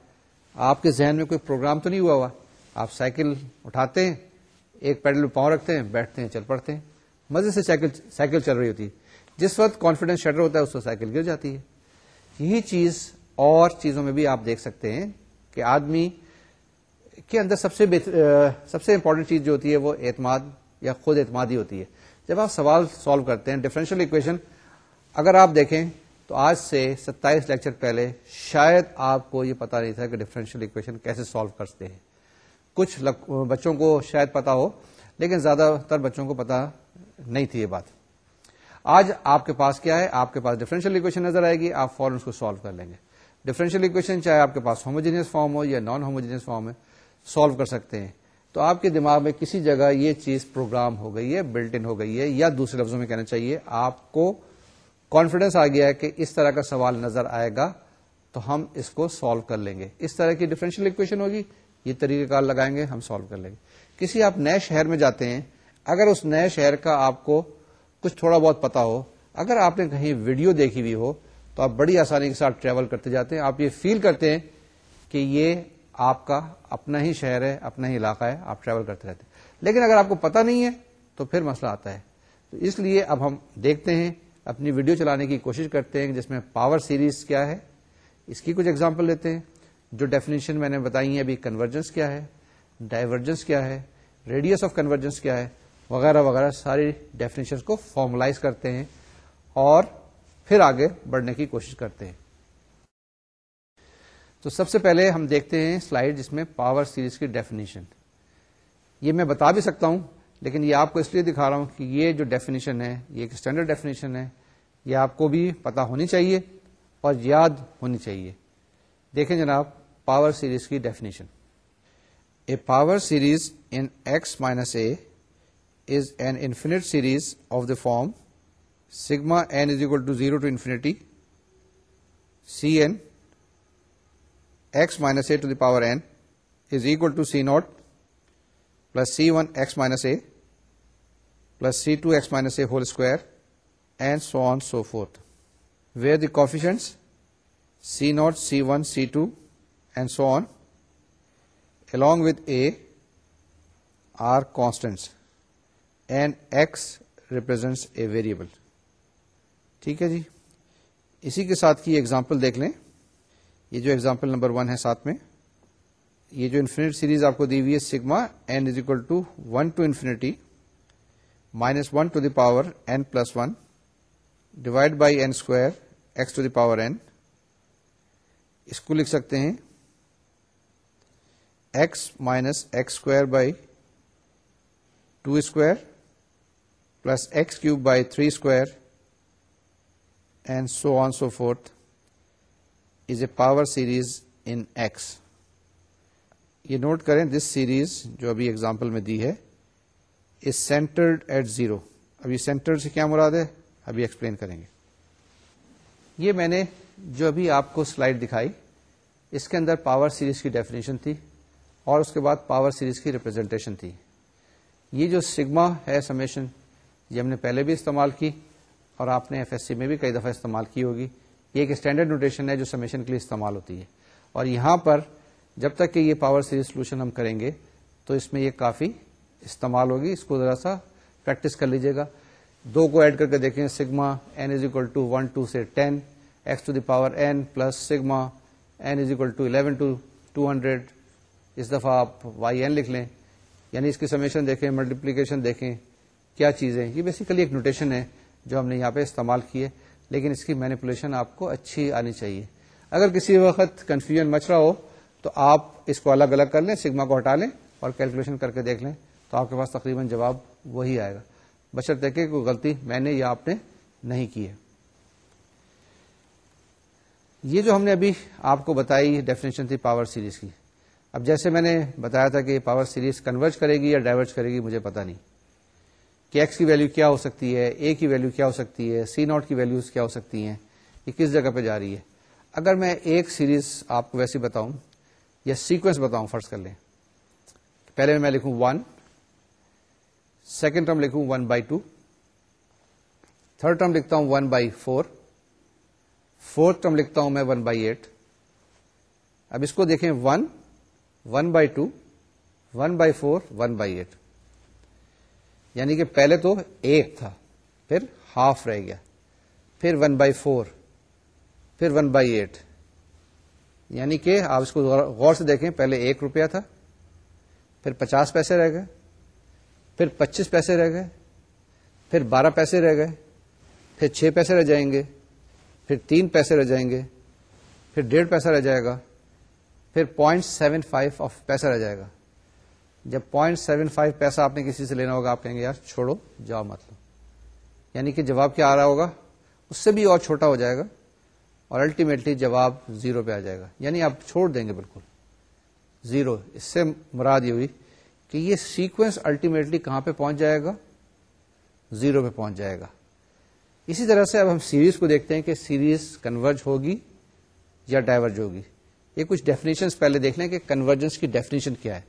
آپ کے ذہن میں کوئی پروگرام تو نہیں ہوا ہوا آپ سائیکل اٹھاتے ہیں ایک پیڈل میں پاؤں رکھتے ہیں بیٹھتے ہیں چل پڑتے ہیں مزے سے سائیکل چل رہی ہوتی ہے جس وقت کانفیڈینس شٹر ہوتا ہے اس وقت سائیکل گر جاتی ہے یہی چیز اور چیزوں میں بھی آپ دیکھ سکتے ہیں کہ آدمی کے اندر سب سے سب سے امپورٹنٹ چیز جو ہوتی ہے وہ اعتماد یا خود اعتمادی ہوتی ہے جب آپ سوال سالو کرتے ہیں ڈفرینشیل اکویشن اگر آپ دیکھیں تو آج سے ستائیس لیکچر پہلے شاید آپ کو یہ پتا نہیں تھا کہ ڈفرینشیل اکویشن کیسے سالو کرتے ہیں کچھ بچوں کو شاید پتا ہو لیکن زیادہ تر بچوں کو پتا نہیں تھی یہ بات آج آپ کے پاس کیا ہے آپ کے پاس ڈفرینشیل اکویشن نظر آئے گی آپ فوراً اس کو سالو کر لیں گے ڈیفرنشیل اکویشن چاہے آپ کے پاس ہوموجینس فارم ہو یا نان ہوموجینس فارم ہے سالو کر سکتے ہیں تو آپ کے دماغ میں کسی جگہ یہ چیز پروگرام ہو گئی ہے بلٹ ان ہو گئی ہے یا دوسرے لفظوں میں کہنا چاہیے آپ کو کانفیڈینس آ گیا ہے کہ اس طرح کا سوال نظر آئے گا تو ہم اس کو سالو کر لیں گے اس طرح کی ڈفرینشیل اکویشن ہوگی یہ طریقہ کار لگائیں گے ہم سالو کر لیں گے کسی آپ نئے شہر میں جاتے ہیں اگر اس نئے شہر کا آپ کو کچھ تھوڑا بہت پتا ہو اگر آپ نے کہیں ویڈیو دیکھی ہوئی ہو تو آپ بڑی آسانی کے ساتھ ٹریول کرتے جاتے ہیں آپ یہ فیل کرتے ہیں کہ یہ آپ کا اپنا ہی شہر ہے اپنا ہی علاقہ ہے آپ ٹریول کرتے رہتے ہیں لیکن اگر آپ کو پتا نہیں ہے تو پھر مسئلہ آتا ہے تو اس لیے اب ہم دیکھتے ہیں اپنی ویڈیو چلانے کی کوشش کرتے ہیں جس میں پاور سیریز کیا ہے اس کی کچھ ایگزامپل لیتے ہیں جو ڈیفینیشن میں نے بتائی ہیں ابھی کنورجنس کیا ہے ڈائیورجنس کیا ہے ریڈیس آف کنورجنس کیا ہے وغیرہ وغیرہ ساری ڈیفینیشن کو فارملائز کرتے ہیں اور پھر آگے بڑھنے کی کوشش کرتے ہیں تو سب سے پہلے ہم دیکھتے ہیں سلائیڈ جس میں پاور سیریز کی ڈیفینیشن یہ میں بتا بھی سکتا ہوں لیکن یہ آپ کو اس لیے دکھا رہا ہوں کہ یہ جو ڈیفینیشن ہے یہ ایک اسٹینڈرڈ ڈیفینیشن ہے یہ آپ کو بھی پتا ہونی چاہیے اور یاد ہونی چاہیے دیکھیں جناب پاور سیریز کی definition a power series in x minus a is an infinite series of the form sigma n is equal to zero to infinity c n x minus a to the power n is equal to c naught plus c one x minus a plus c two x minus a whole square and so on so forth where the coefficients c naught c one c two and so on are constants and X represents a variable. ٹھیک ہے جی اسی کے ساتھ کی example دیکھ لیں یہ جو ایگزامپل نمبر ون ہے ساتھ میں یہ جو انفینٹ سیریز آپ کو دی ہوئی ہے sigma n is equal to one to infinity minus one to the power n plus one divide by n square x to the power n اس کو لکھ سکتے ہیں x minus x square by two square plus x cube by three square and so on so forth is a power series in x یہ note کریں this series جو ابھی example میں دی ہے از سینٹرڈ ایٹ زیرو ابھی centre سے کیا مراد ہے ابھی ایکسپلین کریں گے یہ میں نے جو ابھی آپ کو سلائڈ دکھائی اس کے اندر پاور سیریز کی ڈیفینیشن تھی اور اس کے بعد پاور سیریز کی ریپرزینٹیشن تھی یہ جو سگما ہے سمیشن یہ ہم نے پہلے بھی استعمال کی اور آپ نے ایف ایس سی میں بھی کئی دفعہ استعمال کی ہوگی یہ ایک اسٹینڈرڈ نوٹیشن ہے جو سمیشن کے لیے استعمال ہوتی ہے اور یہاں پر جب تک کہ یہ پاور سیریز سولوشن ہم کریں گے تو اس میں یہ کافی استعمال ہوگی اس کو ذرا سا پریکٹس کر لیجیے گا دو کو ایڈ کر کے دیکھیں sigma n is equal to one to سے ten x to the power n plus sigma n is equal to eleven to two hundred اس دفعہ آپ وائی این لکھ لیں یعنی اس کی سمیشن دیکھیں ملٹیپلیکیشن دیکھیں کیا چیزیں یہ بیسیکلی ایک نوٹیشن ہے جو ہم نے یہاں پہ استعمال کی ہے لیکن اس کی مینیپولیشن آپ کو اچھی آنی چاہیے اگر کسی وقت کنفیوژن مچ رہا ہو تو آپ اس کو الگ الگ کر لیں سگما کو ہٹا لیں اور کیلکولیشن کر کے دیکھ لیں تو آپ کے پاس تقریباً جواب وہی آئے گا بشرطیکہ کوئی غلطی میں نے یا آپ نے نہیں کی ہے یہ جو ہم نے ابھی آپ کو بتائی ڈیفینیشن تھی پاور سیریز کی اب جیسے میں نے بتایا تھا کہ پاور سیریز کنورج کرے گی یا ڈائیورٹ کرے گی مجھے پتا نہیں کہ ایکس کی ویلو کیا ہو سکتی ہے اے کی ویلو کیا ہو سکتی ہے سی ناٹ کی ویلیوز کیا ہو سکتی ہیں یہ کس جگہ پہ جا رہی ہے اگر میں ایک سیریز آپ کو ویسی بتاؤں یا سیکوینس بتاؤں فرض کر لیں پہلے میں لکھوں ون سیکنڈ ٹرم لکھوں one by two third term لکھتا ہوں one by four fourth term لکھتا ہوں میں ون بائی ایٹ اب اس کو دیکھیں one one by two one by four one by eight یعنی کہ پہلے تو ایک تھا پھر ہاف رہ گیا پھر ون بائی فور پھر ون بائی ایٹ یعنی کہ آپ اس کو غور سے دیکھیں پہلے ایک روپیہ تھا پھر پچاس پیسے رہ گئے پھر پچیس پیسے رہ گئے پھر بارہ پیسے رہ گئے پھر چھ پیسے رہ جائیں گے پھر تین پیسے رہ جائیں گے پھر ڈیڑھ پیسہ رہ جائے گا پھر پوائنٹ سیون فائیو آف پیسہ رہ جائے گا جب پوائنٹ سیون فائیو پیسہ آپ نے کسی سے لینا ہوگا آپ کہیں گے یار چھوڑو جاؤ مت لو یعنی کہ جواب کیا آ رہا ہوگا اس سے بھی اور چھوٹا ہو جائے گا اور الٹیمیٹلی جواب زیرو پہ آ جائے گا یعنی آپ چھوڑ دیں گے بالکل زیرو اس سے مراد یہ ہوئی کہ یہ سیکوینس الٹیمیٹلی کہاں پہ پہنچ جائے گا زیرو پہ پہنچ جائے گا اسی طرح سے اب ہم سیریز کو دیکھتے ہیں کہ سیریز کنورج ہوگی یا ڈائیورج ہوگی یہ کچھ ڈیفینیشن پہلے دیکھ لیں کہ کنورجنس کی ڈیفینیشن کیا ہے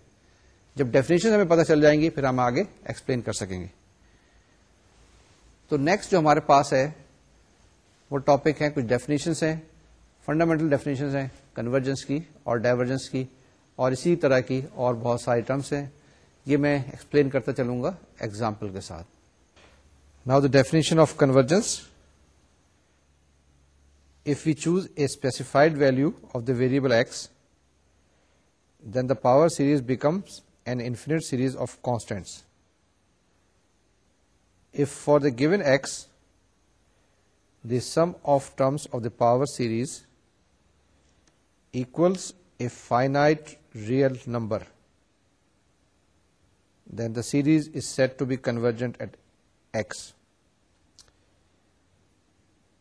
جب ڈیفینیشن ہمیں پتہ چل جائیں گی پھر ہم آگے ایکسپلین کر سکیں گے تو نیکسٹ جو ہمارے پاس ہے وہ ٹاپک ہیں کچھ ڈیفینیشنس ہیں فنڈامنٹل ڈیفینیشن ہیں کنورجنس کی اور ڈائیورجنس کی اور اسی طرح کی اور بہت سارے ٹرمس ہیں یہ میں ایکسپلین کرتا چلوں گا ایگزامپل کے ساتھ Now the definition of convergence. If we choose a specified value of the variable x, then the power series becomes an infinite series of constants. If for the given x, the sum of terms of the power series equals a finite real number, then the series is said to be convergent at x.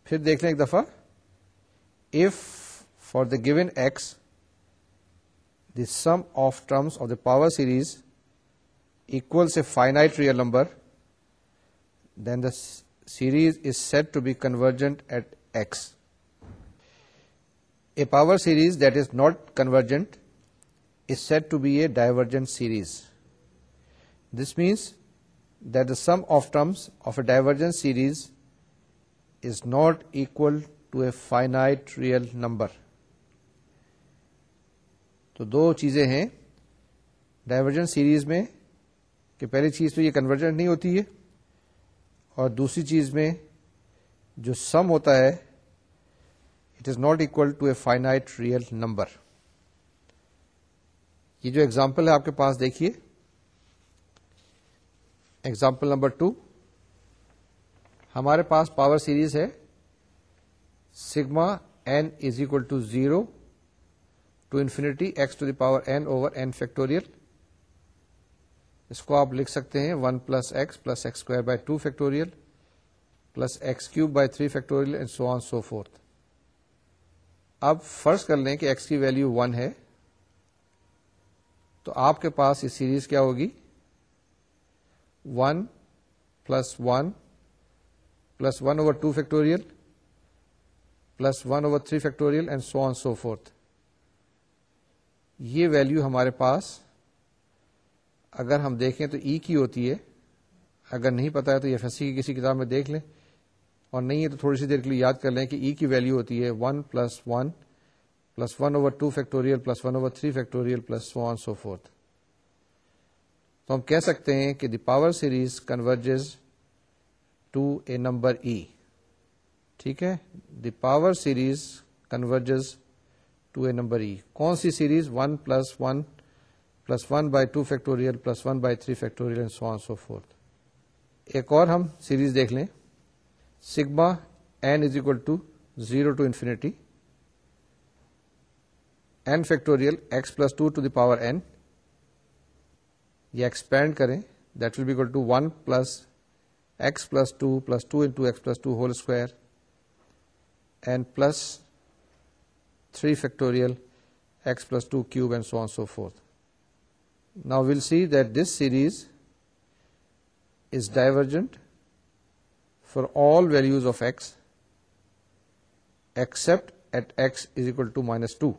پھر دیکھ لیں ایک دفعہ f for the given x the sum of terms of the power series equal سے finite real number then the series is said to be convergent at x a power series that is not convergent is said to be a divergent series this means that the sum of terms of a divergent series is not equal to a finite real number تو دو چیزیں ہیں divergent series میں کہ پہلی چیز تو یہ کنورجنٹ نہیں ہوتی ہے اور دوسری چیز میں جو سم ہوتا ہے it is not equal to a finite real number یہ جو ایگزامپل ہے آپ کے پاس دیکھیے ایگزامپل نمبر ٹو ہمارے پاس پاور سیریز ہے sigma n is equal to zero to infinity x to the power n over n factorial اس کو آپ لکھ سکتے ہیں one plus x plus x square by two factorial plus x cube by three factorial and so on so forth اب فرض کر لیں کہ ایکس کی ویلو ون ہے تو آپ کے پاس یہ سیریز کیا ہوگی one plus one plus one over two factorial plus one over three factorial and so on so forth یہ ویلو ہمارے پاس اگر ہم دیکھیں تو ای e کی ہوتی ہے اگر نہیں پتا ہے تو یہ ایس سی کی کسی کتاب میں دیکھ لیں اور نہیں ہے تو تھوڑی سی دیر کے لیے یاد کر لیں کہ ای e کی ویلو ہوتی ہے one plus one plus one over two factorial plus one over three factorial plus so on so forth تو ہم کہہ سکتے ہیں کہ the power series converges to a number e ٹھیک ہے the power series converges to a number e کون سی series one plus one plus one by two factorial plus one by three factorial so so on forth ایک اور ہم series دیکھ لیں sigma n is equal to zero to infinity n factorial x plus two to the power n یہ expand کریں that will be equal to one plus x plus 2 into x plus 2 whole square and plus 3 factorial x plus 2 cube and so on and so forth. Now we'll see that this series is divergent for all values of x except at x is equal to minus 2.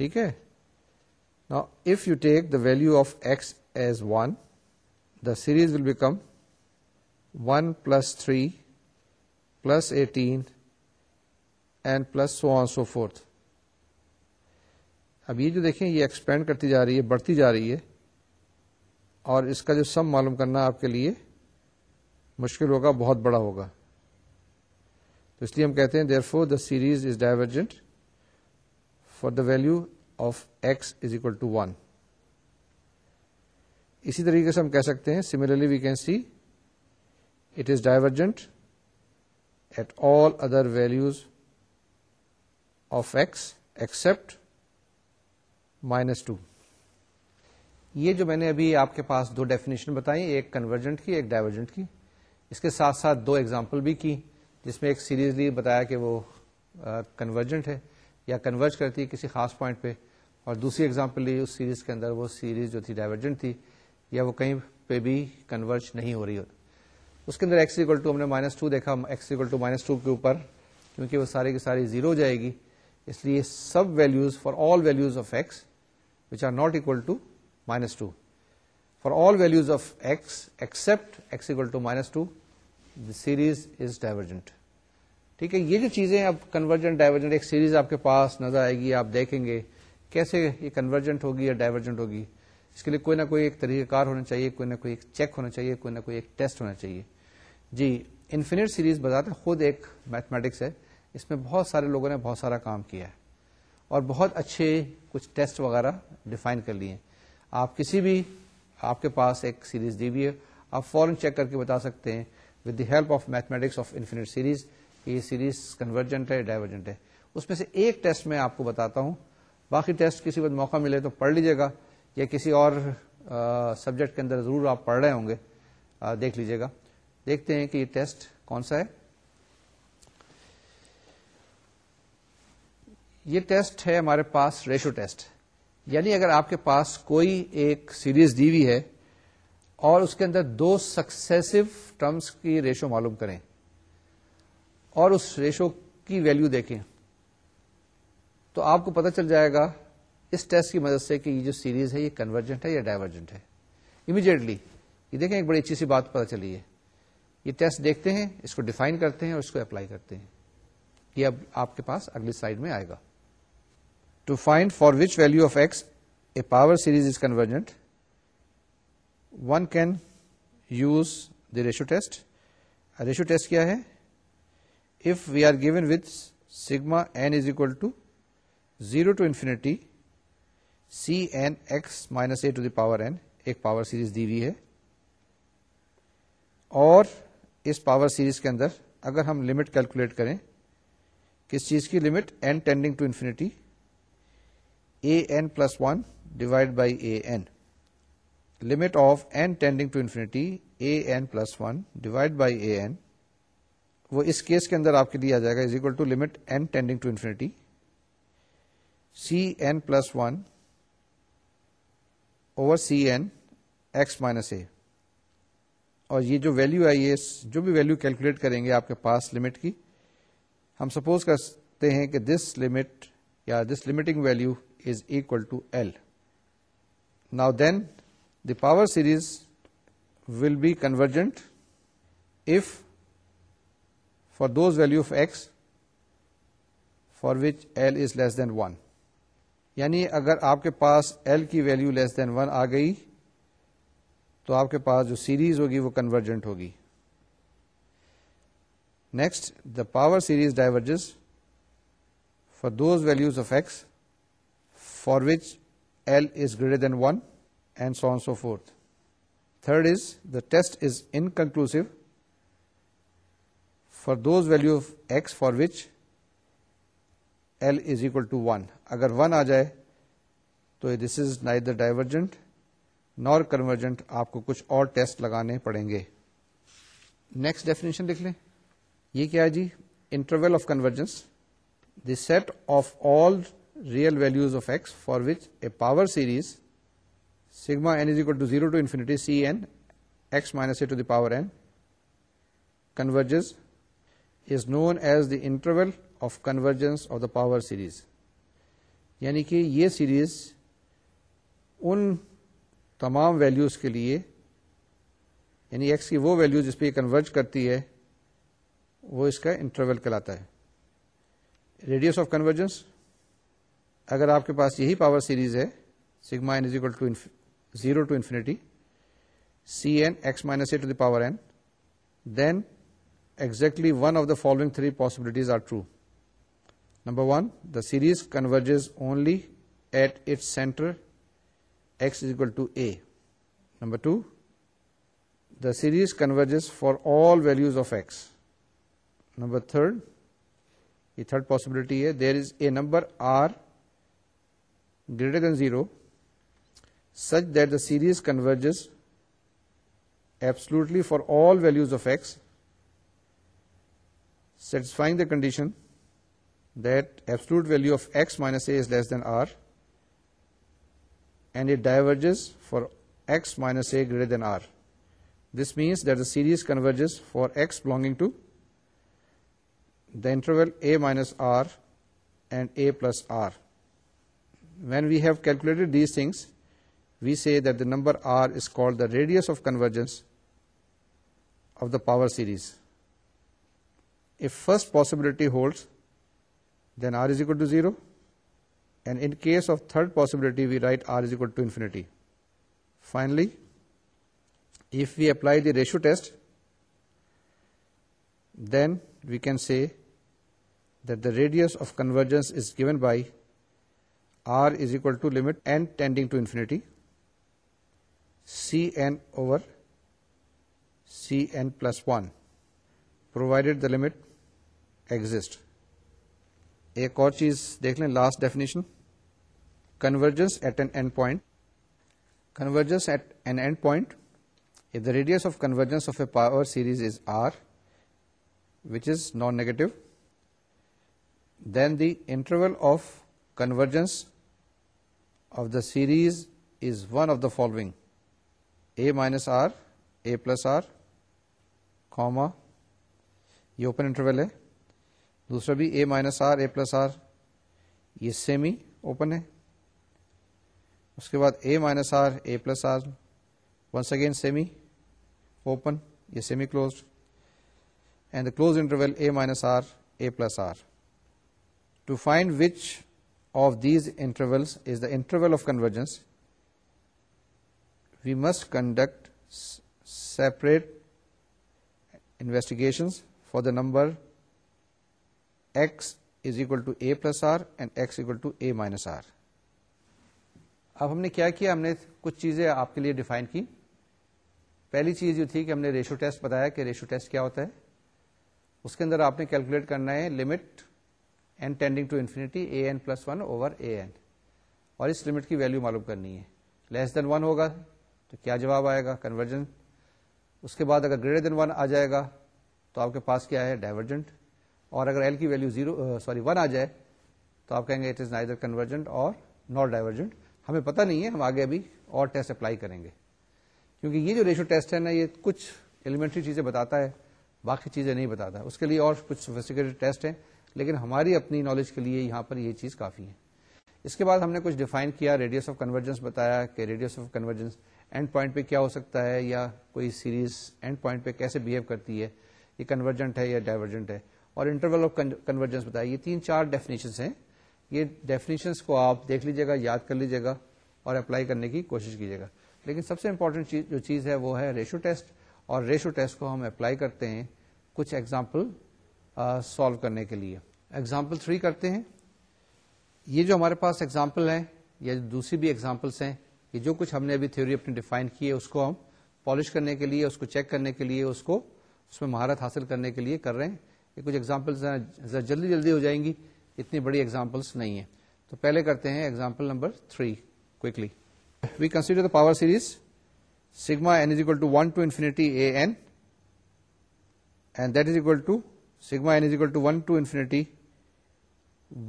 Okay? Now if you take the value of x as 1, the series will become one plus three plus eighteen and plus so on so forth اب یہ جو دیکھیں یہ expand کرتی جا رہی ہے بڑھتی جا رہی ہے اور اس کا جو سم معلوم کرنا آپ کے لیے مشکل ہوگا بہت بڑا ہوگا تو اس لیے ہم کہتے ہیں therefore the series is divergent for the value of x is equal to one اسی طریقے سے ہم کہہ سکتے ہیں similarly we can see it is divergent at all other values of x except minus two یہ جو میں نے ابھی آپ کے پاس دو ڈیفینیشن بتائی ایک کنورجنٹ کی ایک ڈائیورجنٹ کی اس کے ساتھ ساتھ دو ایگزامپل بھی کی جس میں ایک سیریز لی بتایا کہ وہ کنورجنٹ ہے یا کنورج کرتی ہے کسی خاص پوائنٹ پہ اور دوسری ایگزامپل لی اس سیریز کے اندر وہ سیریز جو تھی ڈائیورجنٹ تھی یا وہ کہیں پہ بھی کنورج نہیں ہو رہی ہوتی اس کے اندر ایکس ایگل ٹو ہم نے مائنس ٹو دیکھا x equal to minus two کے اوپر کیونکہ وہ ساری کی ساری زیرو جائے گی اس لیے سب values for all values of x which are not equal to minus two for all values of x except x equal to minus two the series is divergent ٹھیک ہے یہ جو چیزیں اب کنورجنٹ ڈائیورجنٹ ایک سیریز آپ کے پاس نظر آئے گی آپ دیکھیں گے کیسے یہ کنورجنٹ ہوگی یا ڈائیورجنٹ ہوگی اس کے لیے کوئی نہ کوئی ایک طریقہ کار ہونا چاہیے کوئی نہ کوئی ایک چیک ہونا چاہیے کوئی نہ کوئی ایک ٹیسٹ ہونا چاہیے جی انفینٹ سیریز بتاتے خود ایک میتھمیٹکس ہے اس میں بہت سارے لوگوں نے بہت سارا کام کیا ہے اور بہت اچھے کچھ ٹیسٹ وغیرہ ڈیفائن کر لیے آپ کسی بھی آپ کے پاس ایک سیریز دی ہوئی ہے آپ فوراً چیک کر کے بتا سکتے ہیں with the help of mathematics of infinite series کہ یہ سیریز کنورجنٹ ہے ڈائیورجنٹ ہے اس میں سے ایک ٹیسٹ میں آپ کو بتاتا ہوں باقی ٹیسٹ کسی وقت موقع ملے تو پڑھ لیجیے گا یا کسی اور سبجیکٹ کے اندر ضرور آپ پڑھ رہے ہوں گے دیکھ لیجیے گا دیکھتے ہیں کہ یہ ٹیسٹ کون سا ہے یہ ٹیسٹ ہے ہمارے پاس ریشو ٹیسٹ یعنی اگر آپ کے پاس کوئی ایک سیریز ہوئی ہے اور اس کے اندر دو سکسیسو ٹرمز کی ریشو معلوم کریں اور اس ریشو کی ویلیو دیکھیں تو آپ کو پتہ چل جائے گا اس ٹیسٹ کی مدد سے کہ یہ جو سیریز ہے یہ کنورجنٹ ہے یا ڈائیورجنٹ ہے امیڈیٹلی یہ دیکھیں ایک بڑی اچھی سی بات پتہ چلی ہے یہ ٹیسٹ دیکھتے ہیں اس کو ڈیفائن کرتے ہیں اور اس کو اپلائی کرتے ہیں یہ اب آپ کے پاس اگلی سائڈ میں آئے گا to find for which value of x a power series is convergent one can use the ratio test ratio test کیا ہے if we are given with sigma n is equal to zero to infinity c n x minus a to the power n ایک power series دی ہوئی ہے اور اس power series کے اندر اگر ہم لمٹ کیلکولیٹ کریں کس چیز کی limit n tending to infinity a n plus one divide by a n limit of n tending to infinity a n plus one divide by a n وہ اس کیس کے اندر آپ کے لیے آ جائے گا is equal to limit n tending to infinity c n plus one over c n x minus a اور یہ جو ویلو آئی جو بھی ویلو کیلکولیٹ کریں گے آپ کے پاس لمٹ کی ہم سپوز کرتے ہیں کہ دس لمٹ یا this limiting value is equal to L now then the power series will be convergent if for those value of x for which L is less than one یعنی اگر آپ کے پاس L کی value less than one آ گئی تو آپ کے پاس جو سیریز ہوگی وہ کنورجنٹ ہوگی next the power series diverges for those values of x for which L is greater than one and so so fourth third is the test is inconclusive for those value of x for which L is equal to one اگر one آ جائے تو this is neither the divergent nor convergent آپ کو کچھ اور test لگانے پڑیں گے نیکسٹ ڈیفینیشن لکھ لیں یہ کیا ہے جی interval of convergence the set of all real values of x for which a power series sigma n is equal to zero to infinity c n x minus a to the power n converges is known as the interval of convergence of the power series یعنی کہ یہ series in تمام values کے لیے یعنی x کی وہ value جس پہ یہ کنورج کرتی ہے وہ اس کا انٹرول کہلاتا ہے ریڈیوس آف کنورجنس اگر آپ کے پاس یہی پاور سیریز ہے sigma n is equal to zero to infinity c n x minus a to the power n then exactly one of the following three possibilities are true number one the series converges only at it center number two the series converges for all values of x number third یہ third possibility ہے there is a number r greater than zero such the series converges absolutely for all values of x satisfying the condition the absolute value of s minus a is less than r and it diverges for x minus a greater than r. This means that the series converges for x belonging to the interval a minus r and a plus r. When we have calculated these things, we say that the number r is called the radius of convergence of the power series. If first possibility holds, then r is equal to 0. And in case of third possibility we write r is equal to infinity finally if we apply the ratio test then we can see the radius of convergence is given by r is equal to limit and tending to infinity c over c n plus one provided the limit exist ایک اور چیز دیکھ لیں last definition convergence at an end point convergence at an end point the radius of convergence of a power series is r which is non negative then the interval of convergence of the series is one of the following a minus r a plus r comma یہ open interval ہے دوسرا بھی a minus r a plus r یہ semi open ہے اس کے بعد a minus r a plus r once again semi open یہ semi close and the close interval a minus r a plus r to find which of these intervals is the interval of convergence we must conduct separate investigation for the number x is equal to a plus r and x equal to a minus r اب ہم نے کیا کیا ہم نے کچھ چیزیں آپ کے لیے ڈیفائن کی پہلی چیز یہ تھی کہ ہم نے ریشو ٹیسٹ بتایا کہ ریشو ٹیسٹ کیا ہوتا ہے اس کے اندر آپ نے کیلکولیٹ کرنا ہے limit n tending to infinity a n plus one over a n اور اس لمٹ کی ویلو معلوم کرنی ہے لیس دین ون ہوگا تو کیا جواب آئے گا کنورجنٹ اس کے بعد اگر گریٹر دین ون آ جائے گا تو آپ کے پاس کیا ہے ڈائیورجنٹ اور اگر ایل کی ویلو زیرو سوری ون آ جائے تو آپ کہیں گے اٹ از نائدر کنورجنٹ اور ناٹ ڈائیورجنٹ ہمیں پتہ نہیں ہے ہم آگے ابھی اور ٹیسٹ اپلائی کریں گے کیونکہ یہ جو ریشو ٹیسٹ ہے نا یہ کچھ ایلیمنٹری چیزیں بتاتا ہے باقی چیزیں نہیں بتاتا ہے اس کے لیے اور کچھ سفیسیکیٹ ٹیسٹ ہیں لیکن ہماری اپنی نالج کے لیے یہاں پر یہ چیز کافی ہے اس کے بعد ہم نے کچھ ڈیفائن کیا ریڈیوس آف کنورجنس بتایا کہ radius of convergence end point پہ کیا ہو سکتا ہے یا کوئی سیریز اینڈ پوائنٹ پہ کیسے بہیو کرتی ہے یہ کنورجنٹ ہے یا ڈائیورجنٹ ہے اور انٹرول آف کنورجنس بتایا یہ تین چار ڈیفینیشنس ہیں یہ ڈیفینیشنس کو آپ دیکھ لیجیے گا یاد کر لیجیے گا اور اپلائی کرنے کی کوشش کیجیے گا لیکن سب سے چیز جو چیز ہے وہ ہے ریشو ٹیسٹ اور ریشو ٹیسٹ کو ہم اپلائی کرتے ہیں کچھ ایگزامپل سالو کرنے کے لیے ایگزامپل تھری کرتے ہیں یہ جو ہمارے پاس ایگزامپل ہیں یا دوسری بھی ایگزامپلس ہیں یہ جو کچھ ہم نے ابھی تھیوری اپنی ڈیفائن کی ہے اس کو ہم پالش کرنے کے لیے اس کو چیک کرنے کے لیے اس کو اس میں مہارت حاصل کرنے کے لیے کر رہے ہیں یہ کچھ ایگزامپلس جلدی جلدی ہو جائیں گی اتنی بڑی ایگزامپلس نہیں ہے تو پہلے کرتے ہیں example number three consider the power series sigma n is equal to to one infinity a n and that is equal to sigma n is equal to one to infinity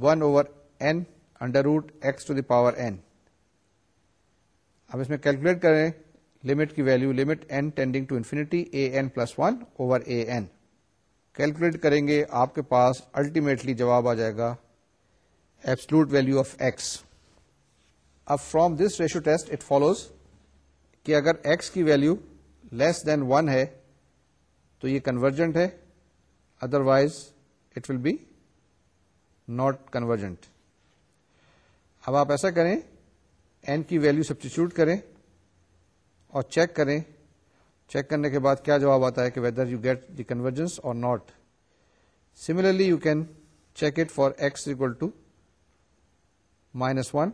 one over n under root x to the power n اب اس میں calculate کریں limit کی value limit n tending to infinity a n plus one over a n calculate کریں گے آپ کے پاس الٹیمیٹلی جواب آ جائے گا ایبسلوٹ ویلو آف ایکس اب from this ratio test it follows کہ اگر ایکس کی ویلو لیس دین ون ہے تو یہ کنورجنٹ ہے otherwise it will be not convergent اب آپ ایسا کریں این کی ویلو سبسٹیچیوٹ کریں اور چیک کریں چیک کرنے کے بعد کیا جواب آتا ہے کہ whether you get the convergence or not similarly you can check it for x equal to minus one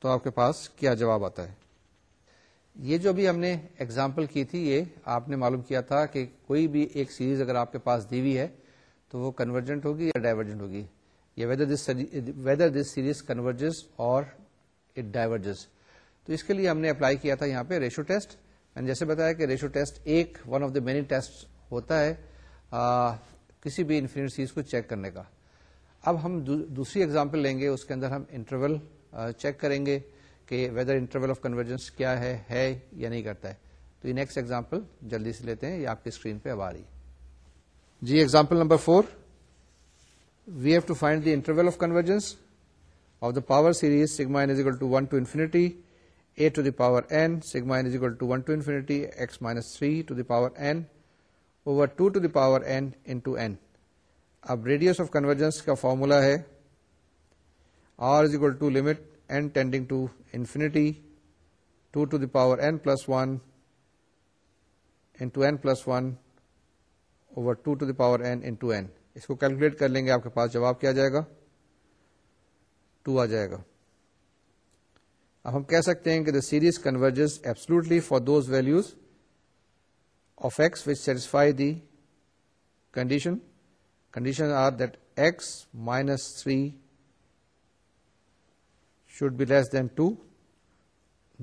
تو آپ کے پاس کیا جواب آتا ہے یہ جو بھی ہم نے ایگزامپل کی تھی یہ آپ نے معلوم کیا تھا کہ کوئی بھی ایک سیریز اگر آپ کے پاس دی ہوئی ہے تو وہ کنورجنٹ ہوگی یا ڈائیورجنٹ ہوگی یا whether this whether this series converges اور اٹ ڈائیورجز تو اس کے لیے ہم نے اپلائی کیا تھا یہاں پہ ریشو ٹیسٹ جیسے بتایا کہ ریشو ٹیسٹ ایک one of the many test ہوتا ہے آ, کسی بھی انفینٹ کو چیک کرنے کا اب ہم دوسری ایگزامپل لیں گے اس کے اندر ہم انٹرول چیک کریں گے کہ ویدر انٹرول آف کنورجنس کیا ہے ہے یا نہیں کرتا ہے تو یہ نیکسٹ ایگزامپل جلدی سے لیتے ہیں یہ آپ کی اسکرین پہ اب آ رہی جی example number four we have to find the interval of convergence of the power series sigma to one to infinity a to the power n sigma n is equal to 1 to infinity x minus 3 to the power n over 2 to the power n into n. اب radius of convergence کا formula ہے r is equal to limit n tending to infinity two to the power n plus one into n plus one over two to the power n into n اس کو calculate کر لیں گے آپ کے پاس جواب کیا جائے گا ٹو آ جائے گا اب ہم کہہ سکتے ہیں کہ the series converges absolutely for those values of x which satisfy the condition condition are that x minus three should be less than two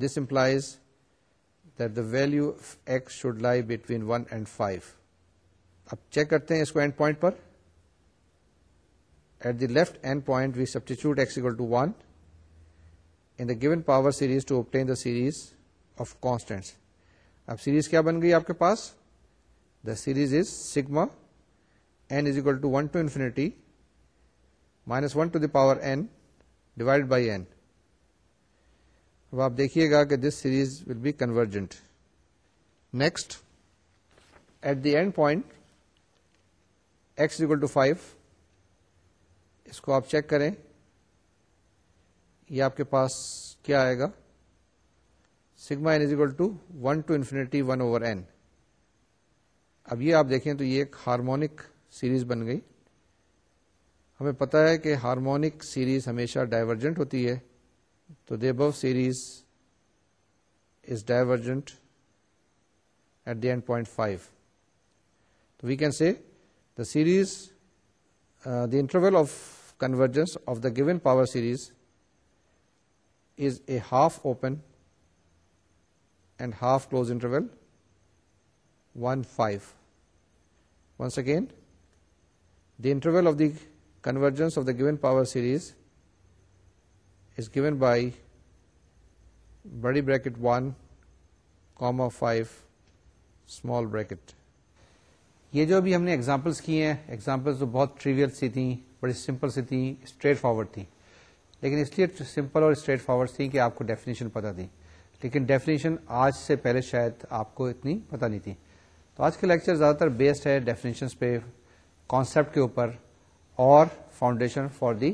this implies that the value of x should lie between one and five اب check کرتے ہیں اس کو end point per at the left end point we substitute x equal to one the given power series to obtain the series of constant اب series کیا بن گئی آپ کے پاس the series is sigma n is equal to one to infinity minus one to the power n divide by n اب آپ دیکھیے گا کہ this series will be convergent next at the end point x equal to five اس کو آپ check کریں یہ آپ کے پاس کیا آئے گا sigma n is equal to one to infinity one over n اب یہ آپ دیکھیں تو یہ ایک ہارمونک سیریز بن گئی ہمیں پتا ہے کہ ہارمونک سیریز ہمیشہ ڈائیورجنٹ ہوتی ہے تو the above series is divergent at the end point five تو we can see the series the interval of convergence of the given power series is a half open and half closed interval one five one second the interval of the convergence of the given power series is given by بڑی bracket one comma of five small bracket یہ جو بھی ہم نے examples کی ہیں examples تو بہت ٹریویل سی تھیں بڑی سمپل سی تھیں اسٹریٹ فارورڈ تھیں لیکن اس لیے سمپل اور اسٹریٹ فارورڈ تھیں کہ آپ کو ڈیفینیشن پتا دی لیکن ڈیفینیشن آج سے پہلے شاید آپ کو اتنی پتا نہیں تھی تو آج کے لیکچر زیادہ تر بیسڈ ہے ڈیفینیشن پہ کانسیپٹ کے اوپر اور foundation for the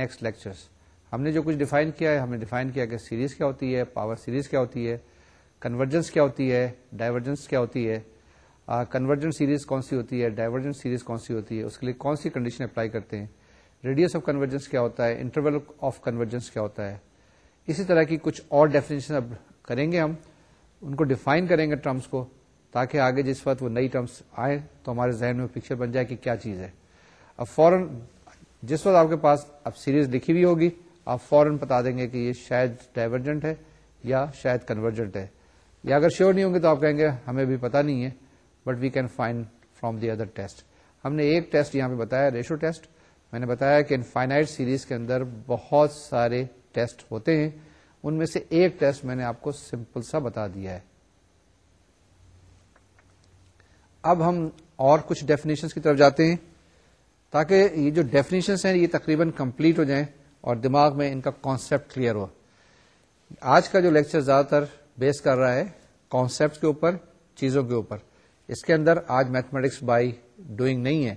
next lectures ہم نے جو کچھ ڈیفائن کیا ہے ہم نے ڈیفائن کیا کہ سیریز کیا ہوتی ہے پاور سیریز کیا ہوتی ہے کنورجنس کیا ہوتی ہے ڈائیورجنس کیا ہوتی ہے کنورجنٹ سیریز کون سی ہوتی ہے ڈائیورجنٹ سیریز کون سی ہوتی ہے اس کے لیے کون سی کنڈیشن اپلائی کرتے ہیں ریڈیس آف کنورجنس کیا ہوتا ہے انٹرول آف کنورجنس کیا ہوتا ہے اسی طرح کی کچھ اور ڈیفینیشن اب کریں گے ہم ان کو ڈیفائن کریں گے ٹرمس کو تاکہ آگے جس وقت وہ نئی ٹرمس آئیں تو ہمارے ذہن میں پکچر بن جائے کہ کیا چیز ہے اب فوراً جس وقت آپ کے پاس اب سیریز لکھی ہوئی ہوگی آپ فوراً بتا دیں گے کہ یہ شاید ڈائیورجنٹ ہے یا شاید کنورجنٹ ہے یا اگر شیور نہیں ہوں گے تو آپ کہیں گے ہمیں بھی پتا نہیں ہے but we can find from the other test ہم نے ایک ٹیسٹ یہاں پہ بتایا ریشو ٹیسٹ میں نے بتایا کہ ان سیریز کے اندر بہت سارے ٹیسٹ ہوتے ہیں ان میں سے ایک ٹیسٹ میں نے آپ کو سمپل سا بتا دیا ہے اب ہم اور کچھ ڈیفینیشن کی طرف جاتے ہیں تاکہ یہ جو ڈیفینیشن ہیں یہ تقریباً کمپلیٹ ہو جائیں اور دماغ میں ان کا کانسیپٹ کلیئر ہو آج کا جو لیکچر زیادہ تر بیس کر رہا ہے کانسیپٹ کے اوپر چیزوں کے اوپر اس کے اندر آج میتھمیٹکس بائی ڈوئنگ نہیں ہے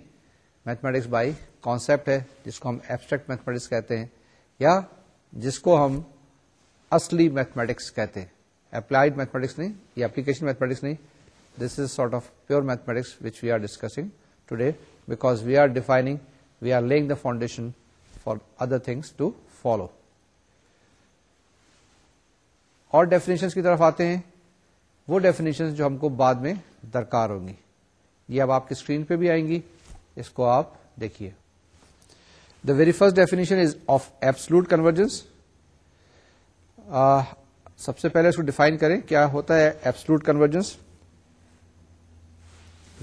میتھمیٹکس بائی کانسیپٹ ہے جس کو ہم ایبسٹریکٹ میتھمیٹکس کہتے ہیں یا جس کو ہم اصلی میتھمیٹکس کہتے ہیں اپلائڈ میتھمیٹکس نہیں یا اپلیکیشن میتھمیٹکس نہیں this is sort of pure mathematics which we are discussing today we are defining we are laying the foundation for other things to follow اور ڈیفینیشن کی طرف آتے ہیں وہ ڈیفینیشن جو ہم کو بعد میں درکار ہوں گی یہ اب آپ کی اسکرین پہ بھی آئیں گی اس کو آپ دیکھیے the very first definition is of absolute convergence سب سے پہلے اس کو ڈیفائن کریں کیا ہوتا ہے absolute convergence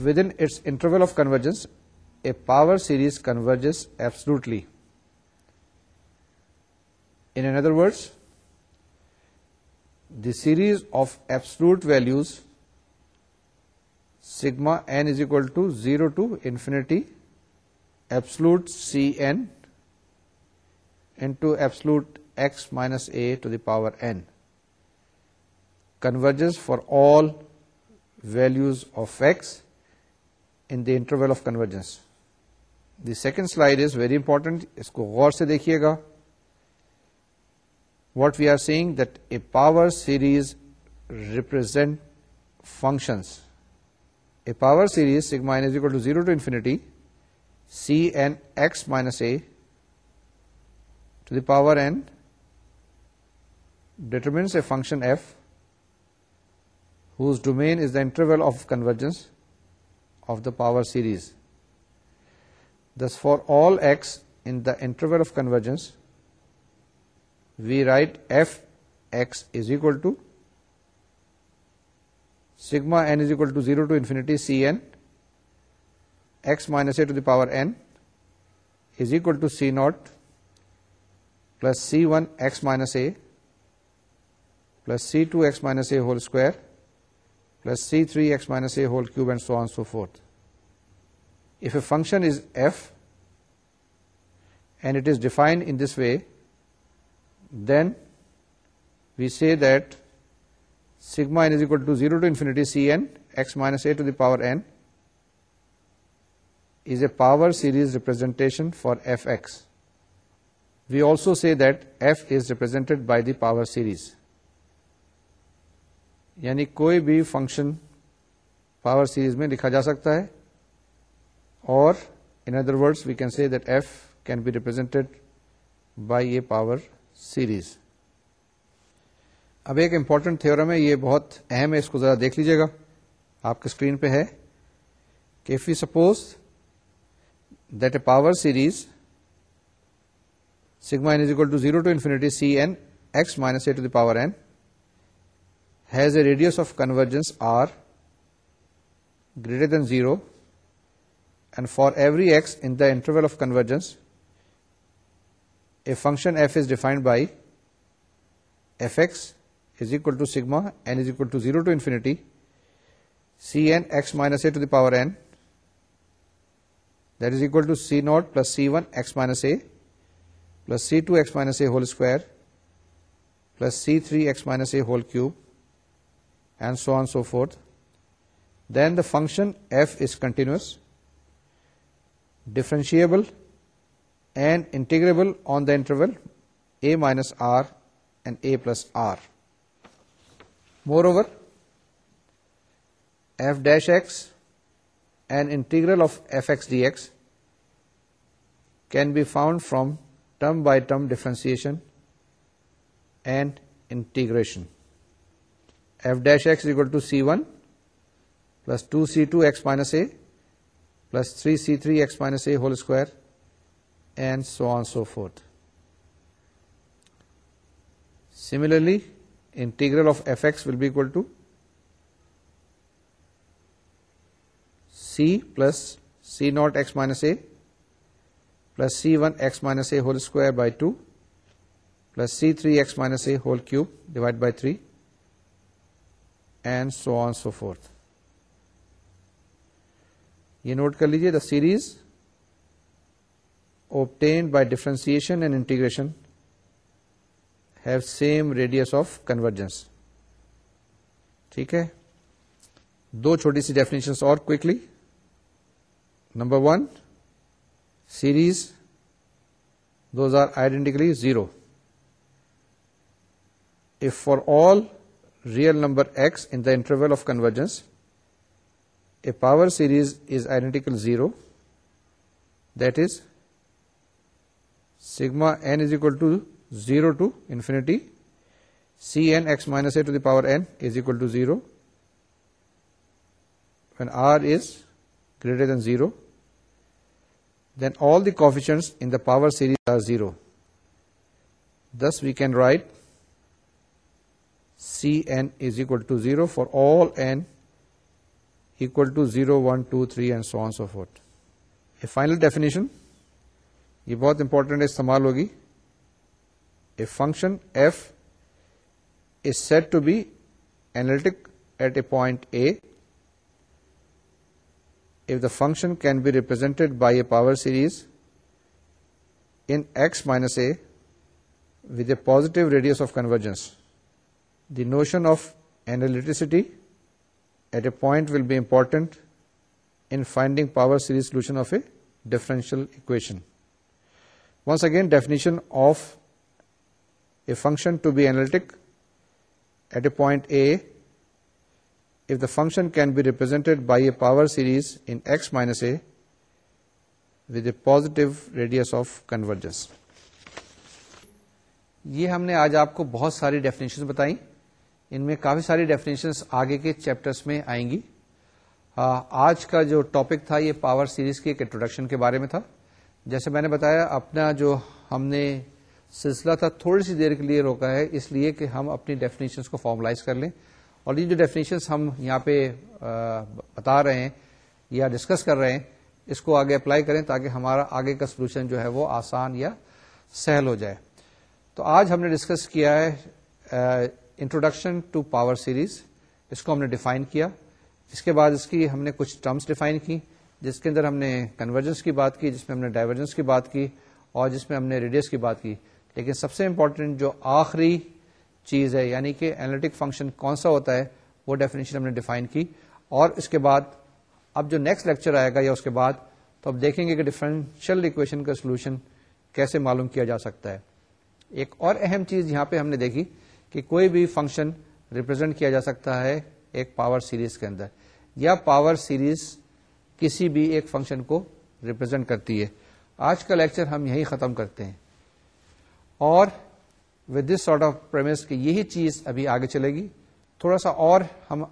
within its interval of convergence a power series convergence absolutely in other words the series of absolute values sigma n is equal to zero to infinity absolute c m into s minus a to the power n convergence for all values of x n the interval of convergence the second slide is very important اس کو غور سے دیکھیے گا what we are سیگ the power series represent functions a power series sigma n is equal to 0 to infinity Cn x minus a to the power n determines a function f whose domain is the interval of convergence of the power series. Thus, for all x in the interval of convergence, we write f x is equal to sigma n is equal to 0 to infinity Cn x minus a to the power n is equal to C0 plus C1 x minus a plus C2 x minus a whole square plus C3 x minus a whole cube and so on and so forth. If a function is f and it is defined in this way, then we say that sigma n is equal to zero to infinity c n s minus a to the power n is a power series representation for f x we also see that f is represented by the power series یعنی کوئی بھی function power series میں لکھا جا سکتا ہے اور in other words we can see that f can be represented by a power series اب ایک امپورٹنٹ تھورم یہ بہت اہم ہے اس کو ذرا دیکھ لیجیے گا آپ کے اسکرین پہ ہے کہ if you suppose that a power series sigma n is equal to zero to infinity c n x minus a to the power n has a radius of convergence r greater than zero and for every x in the interval of convergence a function f is defined by f x is equal to sigma n is equal to 0 to infinity Cn x minus a to the power n, that is equal to C0 plus C1 x minus a plus C2 x minus a whole square plus C3 x minus a whole cube, and so on and so forth. Then the function f is continuous, differentiable and integrable on the interval a minus r and a plus r. Moreover, f dash x and integral of fx dx can be found from term by term differentiation and integration. F dash x is equal to c1 plus 2c2 x minus a plus 3c3 x minus a whole square, and so on so forth. Similarly, integral of f x will be l to c plus c not x minus a plus c one x minus a whole square by two plus c three x minus a whole cube divide by three and so on so forth یہ note کر لیجیے the series obtained by differentiation and integration have same radius of convergence ٹھیک ہے دو چھوٹی سی definitions اور quickly number one series those are identically zero f for all real number x n the interval of convergence a power series is identical zero that is sigma n is equal to zero to infinity c n x minus a to the power n is equal to zero when r is greater than zero then all the coefficients in the power series are zero this we can write c n is equal to zero for all n equal to zero one two three and so so forth a final definition یہ بہت important استعمال ہوگی A function f is said to be analytic at a point A if the function can be represented by a power series in x minus a with a positive radius of convergence. The notion of analyticity at a point will be important in finding power series solution of a differential equation. Once again, definition of a function to be ایلک at a point a if the function can be represent by a power series in x minus a with a positive radius of convergence یہ ہم نے آج آپ کو بہت ساری definition بتائیں ان میں کافی ساری ڈیفنیشن آگے کے چیپٹر میں آئیں گی آج کا جو ٹاپک تھا یہ پاور سیریز کے انٹروڈکشن کے بارے میں تھا جیسے میں نے بتایا اپنا جو ہم نے سلسلہ تھا تھوڑی سی دیر کے لیے روکا ہے اس لیے کہ ہم اپنی ڈیفینیشنس کو فارملائز کر لیں اور یہ جو ڈیفینیشنس ہم یہاں پہ بتا رہے ہیں یا ڈسکس کر رہے ہیں اس کو آگے اپلائی کریں تاکہ ہمارا آگے کا سولوشن جو ہے وہ آسان یا سہل ہو جائے تو آج ہم نے ڈسکس کیا ہے انٹروڈکشن ٹو پاور سیریز اس کو ہم نے ڈیفائن کیا اس کے بعد اس کی ہم نے کچھ ٹرمس ڈیفائن کی جس کے اندر ہم نے کنورجنس کی بات کی جس میں ہم نے ڈائیورجنس کی بات کی اور جس میں ہم نے ریڈیس کی بات کی لیکن سب سے امپورٹنٹ جو آخری چیز ہے یعنی کہ اینالٹک فنکشن کون سا ہوتا ہے وہ ڈیفینیشن ہم نے ڈیفائن کی اور اس کے بعد اب جو نیکسٹ لیکچر آئے گا یا اس کے بعد تو اب دیکھیں گے کہ ڈیفرنشل اکویشن کا سولوشن کیسے معلوم کیا جا سکتا ہے ایک اور اہم چیز یہاں پہ ہم نے دیکھی کہ کوئی بھی فنکشن ریپرزینٹ کیا جا سکتا ہے ایک پاور سیریز کے اندر یا پاور سیریز کسی بھی ایک فنکشن کو ریپرزینٹ کرتی ہے آج کا لیکچر ہم یہی ختم کرتے ہیں اور ود دس سارٹ آف کی یہی چیز ابھی آگے چلے گی تھوڑا سا اور ہم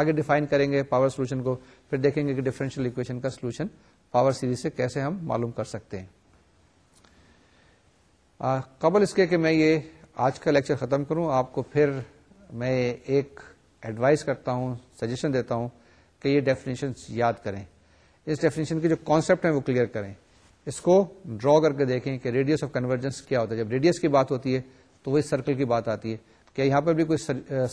آگے ڈیفائن کریں گے پاور سولوشن کو پھر دیکھیں گے کہ ڈیفرنشیل اکویشن کا سولوشن پاور سیریز سے کیسے ہم معلوم کر سکتے ہیں قبل اس کے کہ میں یہ آج کا لیکچر ختم کروں آپ کو پھر میں ایک ایڈوائز کرتا ہوں سجیشن دیتا ہوں کہ یہ ڈیفینیشن یاد کریں اس ڈیفینیشن کے جو کانسیپٹ ہیں وہ کلیئر کریں اس کو ڈرا کر کے دیکھیں کہ ریڈیس آف کنورجنس کیا ہوتا ہے جب ریڈیس کی بات ہوتی ہے تو وہ اس سرکل کی بات آتی ہے کیا یہاں پر بھی کوئی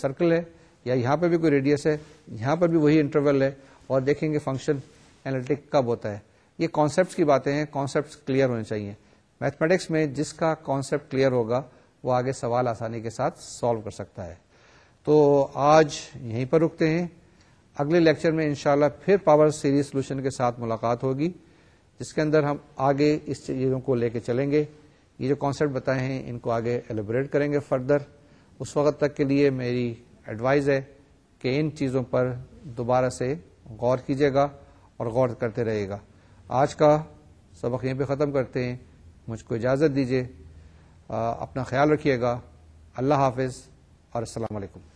سرکل ہے یا یہاں پر بھی کوئی ریڈیس ہے یہاں پر بھی وہی انٹرول ہے اور دیکھیں گے فنکشن اینالٹک کب ہوتا ہے یہ کانسیپٹس کی باتیں ہیں کانسیپٹس کلیئر ہونے چاہیے میتھمیٹکس میں جس کا کانسیپٹ کلیئر ہوگا وہ آگے سوال آسانی کے ساتھ سالو کر سکتا ہے تو آج یہیں پر رکتے ہیں اگلے لیکچر میں انشاءاللہ پھر پاور سیریز سولوشن کے ساتھ ملاقات ہوگی جس کے اندر ہم آگے اس چیزوں کو لے کے چلیں گے یہ جو کانسیپٹ بتائے ہیں ان کو آگے ایلیبریٹ کریں گے فردر اس وقت تک کے لیے میری ایڈوائز ہے کہ ان چیزوں پر دوبارہ سے غور کیجیے گا اور غور کرتے رہے گا آج کا سبق یہ پہ ختم کرتے ہیں مجھ کو اجازت دیجیے اپنا خیال رکھیے گا اللہ حافظ اور السلام علیکم